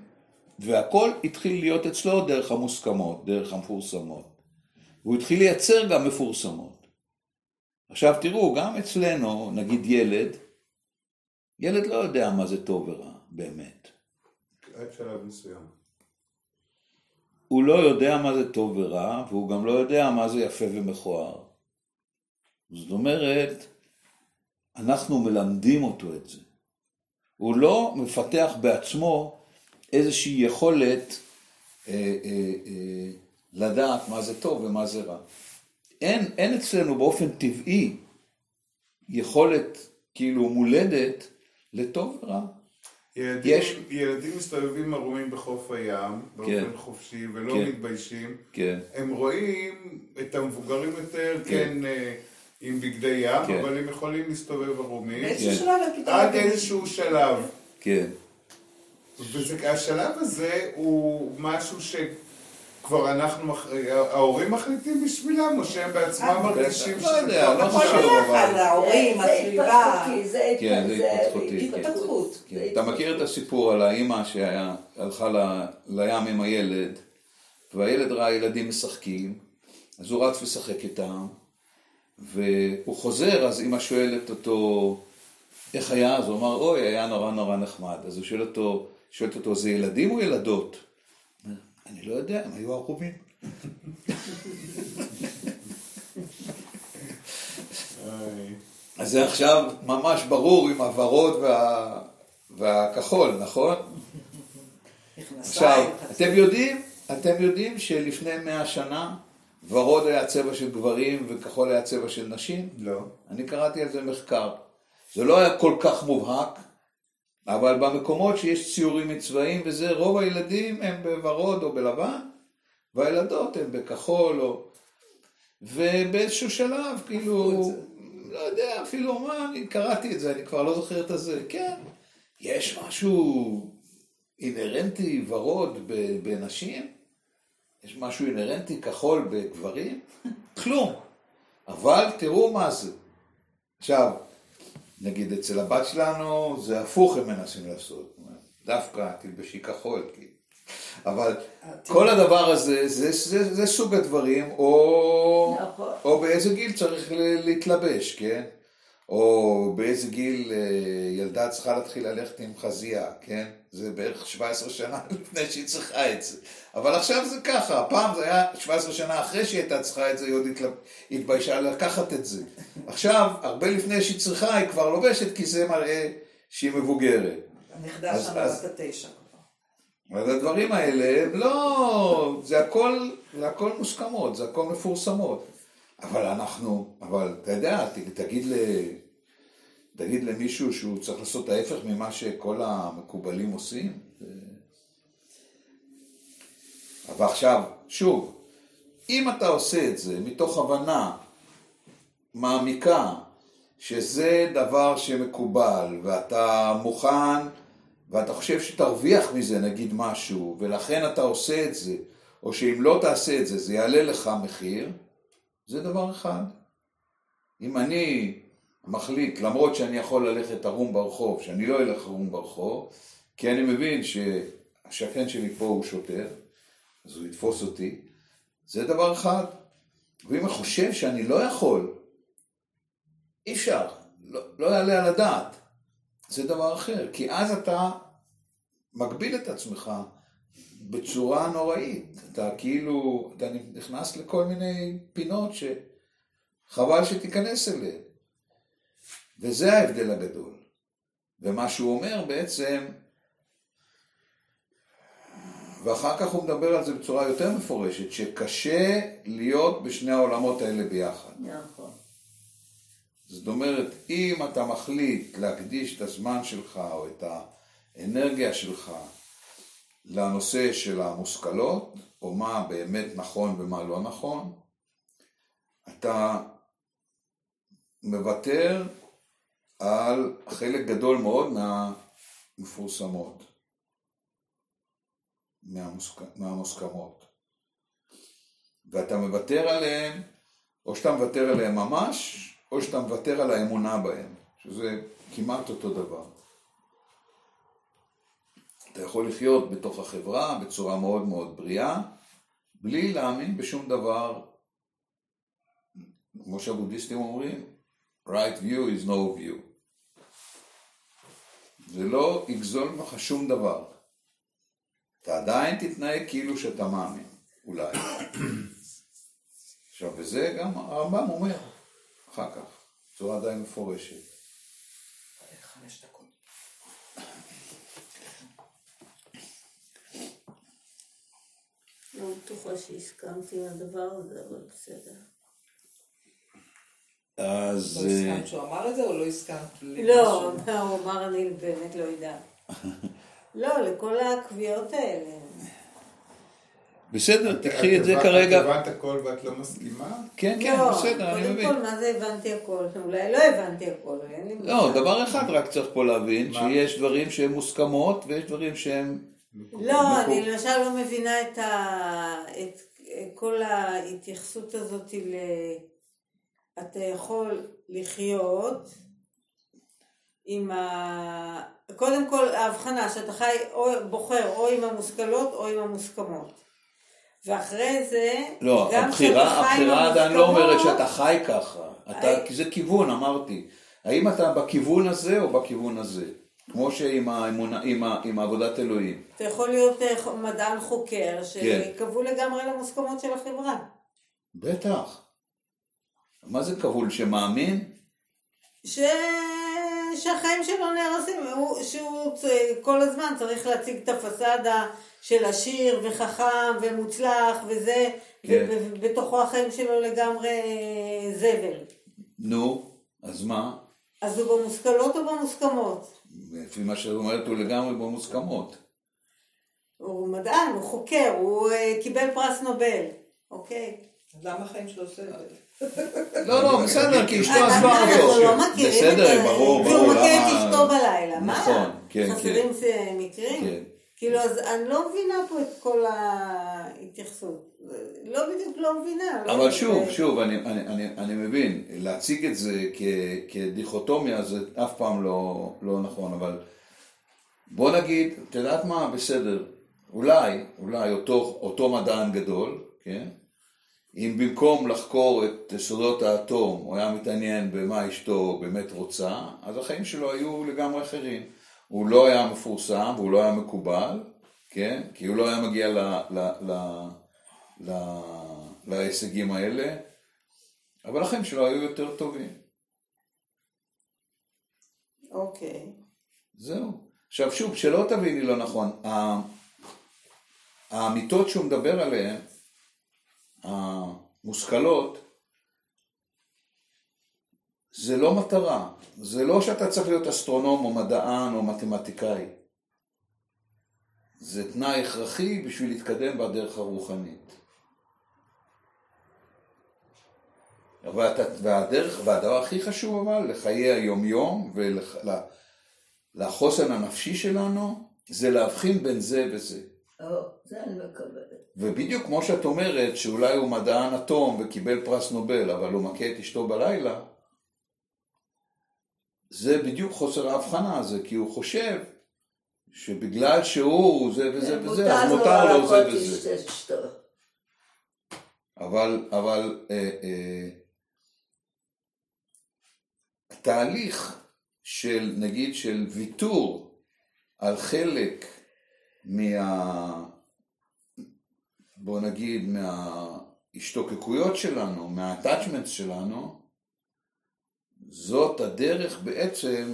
והכל התחיל להיות אצלו דרך המוסכמות, דרך המפורסמות. והוא התחיל לייצר גם מפורסמות. עכשיו תראו, גם אצלנו, נגיד ילד, ילד לא יודע מה זה טוב ורע, באמת. עד שלב מסוים. הוא לא יודע מה זה טוב ורע, והוא גם לא יודע מה זה יפה ומכוער. זאת אומרת, אנחנו מלמדים אותו את זה. הוא לא מפתח בעצמו איזושהי יכולת אה, אה, אה, לדעת מה זה טוב ומה זה רע. אין, אין אצלנו באופן טבעי יכולת כאילו מולדת לטוב ורע. ילדים, יש- ילדים מסתובבים ערומים בחוף הים, באופן כן. חופשי, ולא כן. מתביישים. כן, הם רואים את המבוגרים יותר, כן. כן, אה, עם בגדי ים, כן. אבל הם יכולים להסתובב ערומים. באיזשהו כן. שלב הם פתאום... עד איזשהו שלב. כן, והשלב הזה הוא משהו שכבר אנחנו, ההורים מחליטים בשבילם, או שהם בעצמם אה, מרגישים לא יודע, לא הכל חשוב, אבל... ההורים, זה הסביבה. התפתחותי, זה כן, זה התפתחותי, כן. התפתחות. כן, אתה מכיר את הסיפור על האימא שהלכה לים עם הילד, והילד ראה ילדים משחקים, אז הוא רץ לשחק איתם, והוא חוזר, אז אימא שואלת אותו, איך היה? אז הוא אמר, אוי, היה נורא נורא נחמד. אז הוא שואל אותו, שואלת אותו, זה ילדים או ילדות? אני לא יודע, הם היו ערומים. איי. אז זה עכשיו ממש ברור עם הוורוד וה... והכחול, נכון? עכשיו, אתם יודעים, אתם יודעים שלפני מאה שנה ורוד היה צבע של גברים וכחול היה צבע של נשים? לא. אני קראתי על זה מחקר. זה לא היה כל כך מובהק, אבל במקומות שיש ציורים מצבעים וזה, רוב הילדים הם בוורוד או בלבן, והילדות הן בכחול או... ובאיזשהו שלב, כאילו, לא יודע אפילו מה, אני קראתי את זה, אני כבר לא זוכר את הזה. כן, יש משהו אינהרנטי ורוד בנשים? יש משהו אינהרנטי כחול בגברים? כלום. אבל תראו מה זה. עכשיו, נגיד אצל הבת שלנו זה הפוך הם מנסים לעשות. דווקא תלבשי כחול, כי... אבל כל הדבר הזה, זה, זה, זה סוג הדברים, או, נכון. או באיזה גיל צריך להתלבש, כן? או באיזה גיל אה, ילדה צריכה להתחיל ללכת עם חזייה, כן? זה בערך 17 שנה לפני שהיא צריכה את זה. אבל עכשיו זה ככה, פעם זה היה 17 שנה אחרי שהיא הייתה צריכה את זה, היא עוד התביישה לקחת את זה. עכשיו, הרבה לפני שהיא צריכה, היא כבר לובשת, כי זה מראה שהיא מבוגרת. הנכדה שלנו בת התשע. אז הדברים האלה, לא, זה הכל, זה הכל מוסכמות, זה הכל מפורסמות. אבל אנחנו, אבל אתה יודע, תגיד, ל, תגיד למישהו שהוא צריך לעשות ההפך ממה שכל המקובלים עושים. אבל עכשיו, שוב, אם אתה עושה את זה מתוך הבנה מעמיקה שזה דבר שמקובל ואתה מוכן ואתה חושב שתרוויח מזה נגיד משהו ולכן אתה עושה את זה או שאם לא תעשה את זה זה יעלה לך מחיר זה דבר אחד אם אני מחליט, למרות שאני יכול ללכת ערום ברחוב, שאני לא אלך ערום ברחוב, כי אני מבין שהשכן שלי פה הוא שוטר, אז הוא יתפוס אותי, זה דבר אחד. ואם אני חושב שאני לא יכול, אי אפשר, לא, לא יעלה על הדעת, זה דבר אחר, כי אז אתה מגביל את עצמך בצורה נוראית, אתה כאילו, אתה נכנס לכל מיני פינות שחבל שתיכנס אליהן. וזה ההבדל הגדול. ומה שהוא אומר בעצם, ואחר כך הוא מדבר על זה בצורה יותר מפורשת, שקשה להיות בשני העולמות האלה ביחד. נכון. זאת אומרת, אם אתה מחליט להקדיש את הזמן שלך או את האנרגיה שלך לנושא של המושכלות, או מה באמת נכון ומה לא נכון, אתה מוותר על חלק גדול מאוד מהמפורסמות, מהמוסכ... מהמוסכמות. ואתה מוותר עליהן, או שאתה מוותר עליהן ממש, או שאתה מוותר על האמונה בהן, שזה כמעט אותו דבר. אתה יכול לחיות בתוך החברה בצורה מאוד מאוד בריאה, בלי להאמין בשום דבר, כמו שהבודהיסטים אומרים, right view is no view. זה לא יגזול ממך שום דבר. אתה עדיין תתנהג כאילו שאתה מאמין, אולי. עכשיו, וזה גם הרמב"ם אומר אחר כך, בצורה די מפורשת. לא בטוחה שהסכמתי עם הדבר הזה, אבל בסדר. אז... לא אה, הסכמת שהוא אמר את זה או לא הסכמת? לא? הוא אמר אני באמת לא יודעת. לא, לכל הקביעות האלה. בסדר, תקחי את זה כרגע. את הבנת הכל ואת לא מסכימה? כן, כן, לא, בסדר, אני מבין. קודם כל, מה זה הבנתי הכל? אולי לא הבנתי הכל, אין לי לא. דבר אחד רק צריך פה להבין? שיש דברים שהם מוסכמות ויש דברים שהם... לא, אני למשל לא מבינה. את כל ההתייחסות הזאת ל... אתה יכול לחיות עם ה... קודם כל ההבחנה שאתה חי או בוחר או עם המושכלות או עם המוסכמות. ואחרי זה, לא, גם הבחירה, חי עם הבחירה עדיין לא אומרת שאתה חי ככה. אתה, כי זה כיוון, אמרתי. האם אתה בכיוון הזה או בכיוון הזה? כמו שעם האמונה, עם, ה, עם עבודת אלוהים. אתה יכול להיות אה, מדען חוקר כן. שקבעו לגמרי למוסכמות של החברה. בטח. מה זה כבול? שמאמין? ש... שהחיים שלו נהרסים, הוא, שהוא כל הזמן צריך להציג את הפסאדה של עשיר וחכם ומוצלח וזה, כן. ובתוכו החיים שלו לגמרי אה, זבל. נו, אז מה? אז הוא במושכלות או במוסכמות? לפי מה שאת אומרת הוא לגמרי במוסכמות. הוא מדען, הוא חוקר, הוא אה, קיבל פרס נובל, אוקיי? אז למה החיים שלו עושה את זה? לא, לא, בסדר, כי אשתו אנחנו עזבה אותו. לא מכירים את בסדר, ברור, כי הוא ברור, מכה את למה- אשתו בלילה, מה? נכון, כן, כן. חסרים מקרים? כן. כאילו, אז אני לא מבינה פה את כל ההתייחסות. לא בדיוק לא מבינה. לא אבל שוב, זה- שוב, אני, אני, אני, אני מבין, להציג את זה כדיכוטומיה זה אף פעם לא, לא נכון, אבל בוא נגיד, את יודעת מה, בסדר, אולי, אולי אותו מדען גדול, כן? אם במקום לחקור את יסודות האטום, הוא היה מתעניין במה אשתו באמת רוצה, אז החיים שלו היו לגמרי אחרים. הוא לא היה מפורסם והוא לא היה מקובל, כן? כי הוא לא היה מגיע ל, ל, ל, ל, להישגים האלה, אבל החיים שלו היו יותר טובים. אוקיי. זהו. עכשיו שוב, שלא תביני לא נכון, האמיתות שהוא מדבר עליהן, המושכלות, זה לא מטרה, זה לא שאתה צריך להיות אסטרונום או מדען או מתמטיקאי. זה תנאי הכרחי בשביל להתקדם בדרך הרוחנית. והדרך, והדבר הכי חשוב אבל, לחיי היומיום ולחוסן הנפשי שלנו, זה להבחין בין זה וזה. או, זה אני מקבלת. ובדיוק כמו שאת אומרת, שאולי הוא מדען אטום וקיבל פרס נובל, אבל הוא מכה את אשתו בלילה, זה בדיוק חוסר ההבחנה הזה, כי הוא חושב שבגלל שהוא זה וזה וזה, אז מותר לו זה וזה. אבל, אבל אה, אה, התהליך של, נגיד, של ויתור על חלק מה... בוא נגיד, מההשתוקקויות שלנו, מה-attachments שלנו, זאת הדרך בעצם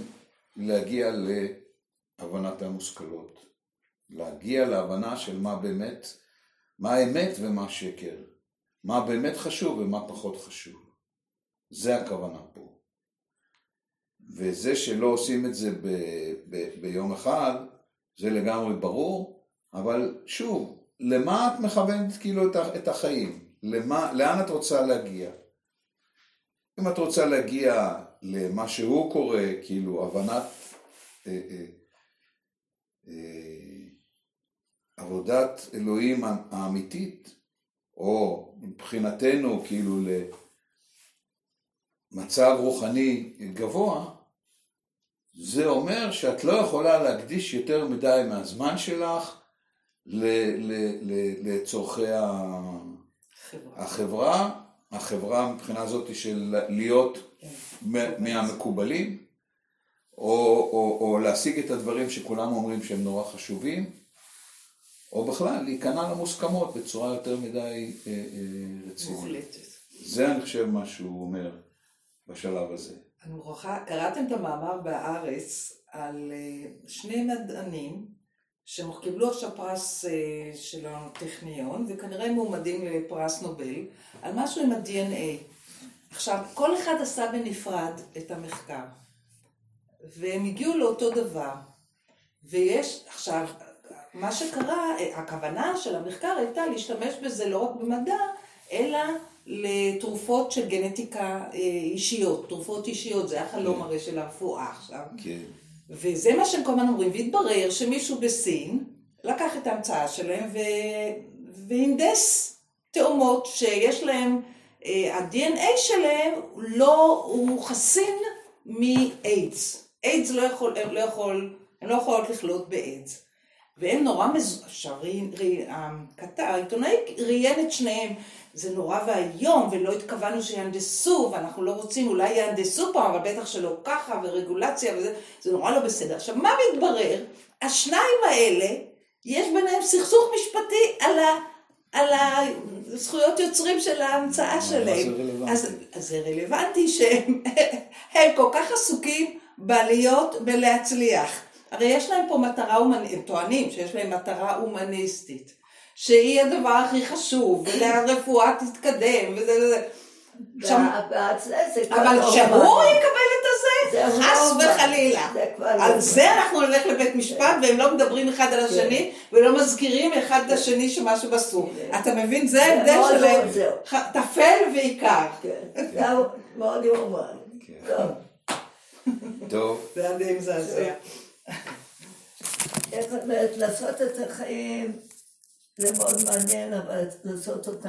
להגיע להבנת המושכלות. להגיע להבנה של מה באמת, מה האמת ומה שקר. מה באמת חשוב ומה פחות חשוב. זה הכוונה פה. וזה שלא עושים את זה ביום אחד, זה לגמרי ברור, אבל שוב, למה את מכוונת כאילו את, החיים? למה, לאן את רוצה להגיע? אם את רוצה להגיע למה שהוא קורא, כאילו הבנת אה, אה, אה, עבודת אלוהים האמיתית, או מבחינתנו כאילו למצב רוחני גבוה, זה אומר שאת לא יכולה להקדיש יותר מדי מהזמן שלך לצורכי. החברה, החברה מבחינה זאת של להיות כן. מהמקובלים, או, או, או להשיג את הדברים שכולם אומרים שהם נורא חשובים, או בכלל להיכנע למוסכמות בצורה יותר מדי אה, אה, רצינית. מוחלטת. זה אני חושב מה שהוא אומר בשלב הזה. אני מוכרחה, קראתם את המאמר בהארץ על אה, שני מדענים שהם קיבלו עכשיו פרס אה, של הטכניון וכנראה מועמדים לפרס נובל על משהו עם ה-DNA. עכשיו, כל אחד עשה בנפרד את המחקר והם הגיעו לאותו דבר ויש, עכשיו, מה שקרה, הכוונה של המחקר הייתה להשתמש בזה לא רק במדע, אלא לתרופות של גנטיקה אה, אישיות, תרופות אישיות, זה החלום הרי של הרפואה עכשיו. כן. וזה מה שהם כל הזמן אומרים, והתברר שמישהו בסין לקח את ההמצאה שלהם ו... והנדס תאומות שיש להם, אה, ה-DNA שלהם לא, הוא חסין מאיידס. איידס לא יכול, הם לא יכול, הם לא יכולות לחלות באיידס. והם נורא מז... העיתונאי ראיין את שניהם, זה נורא ואיום, ולא התכוונו שיהנדסו, ואנחנו לא רוצים, אולי יהנדסו פעם, אבל בטח שלא ככה, ורגולציה וזה, זה נורא לא בסדר. עכשיו, מה מתברר? השניים האלה, יש ביניהם סכסוך משפטי על, ה, על הזכויות יוצרים של ההמצאה שלהם. אז, אז זה רלוונטי שהם הם כל כך עסוקים בלהיות, בלהצליח. הרי יש להם פה מטרה הומניסטית, הם טוענים שיש להם מטרה הומניסטית, שהיא הדבר הכי חשוב, והרפואה תתקדם, וזה וזה. אבל שהוא. יקבל את הזה, זה חס. וחלילה. על. זה אנחנו נלך לבית משפט, והם לא מדברים אחד על השני, ולא מזכירים אחד לשני שמשהו אסור. כן. אתה מבין? זה זה ההבדל שלהם. טפל ועיקר. כן, זה מאוד. כן. טוב, טוב, זה היה די מזעזע. איך אומרת, לעשות את החיים זה מאוד מעניין, אבל לעשות אותם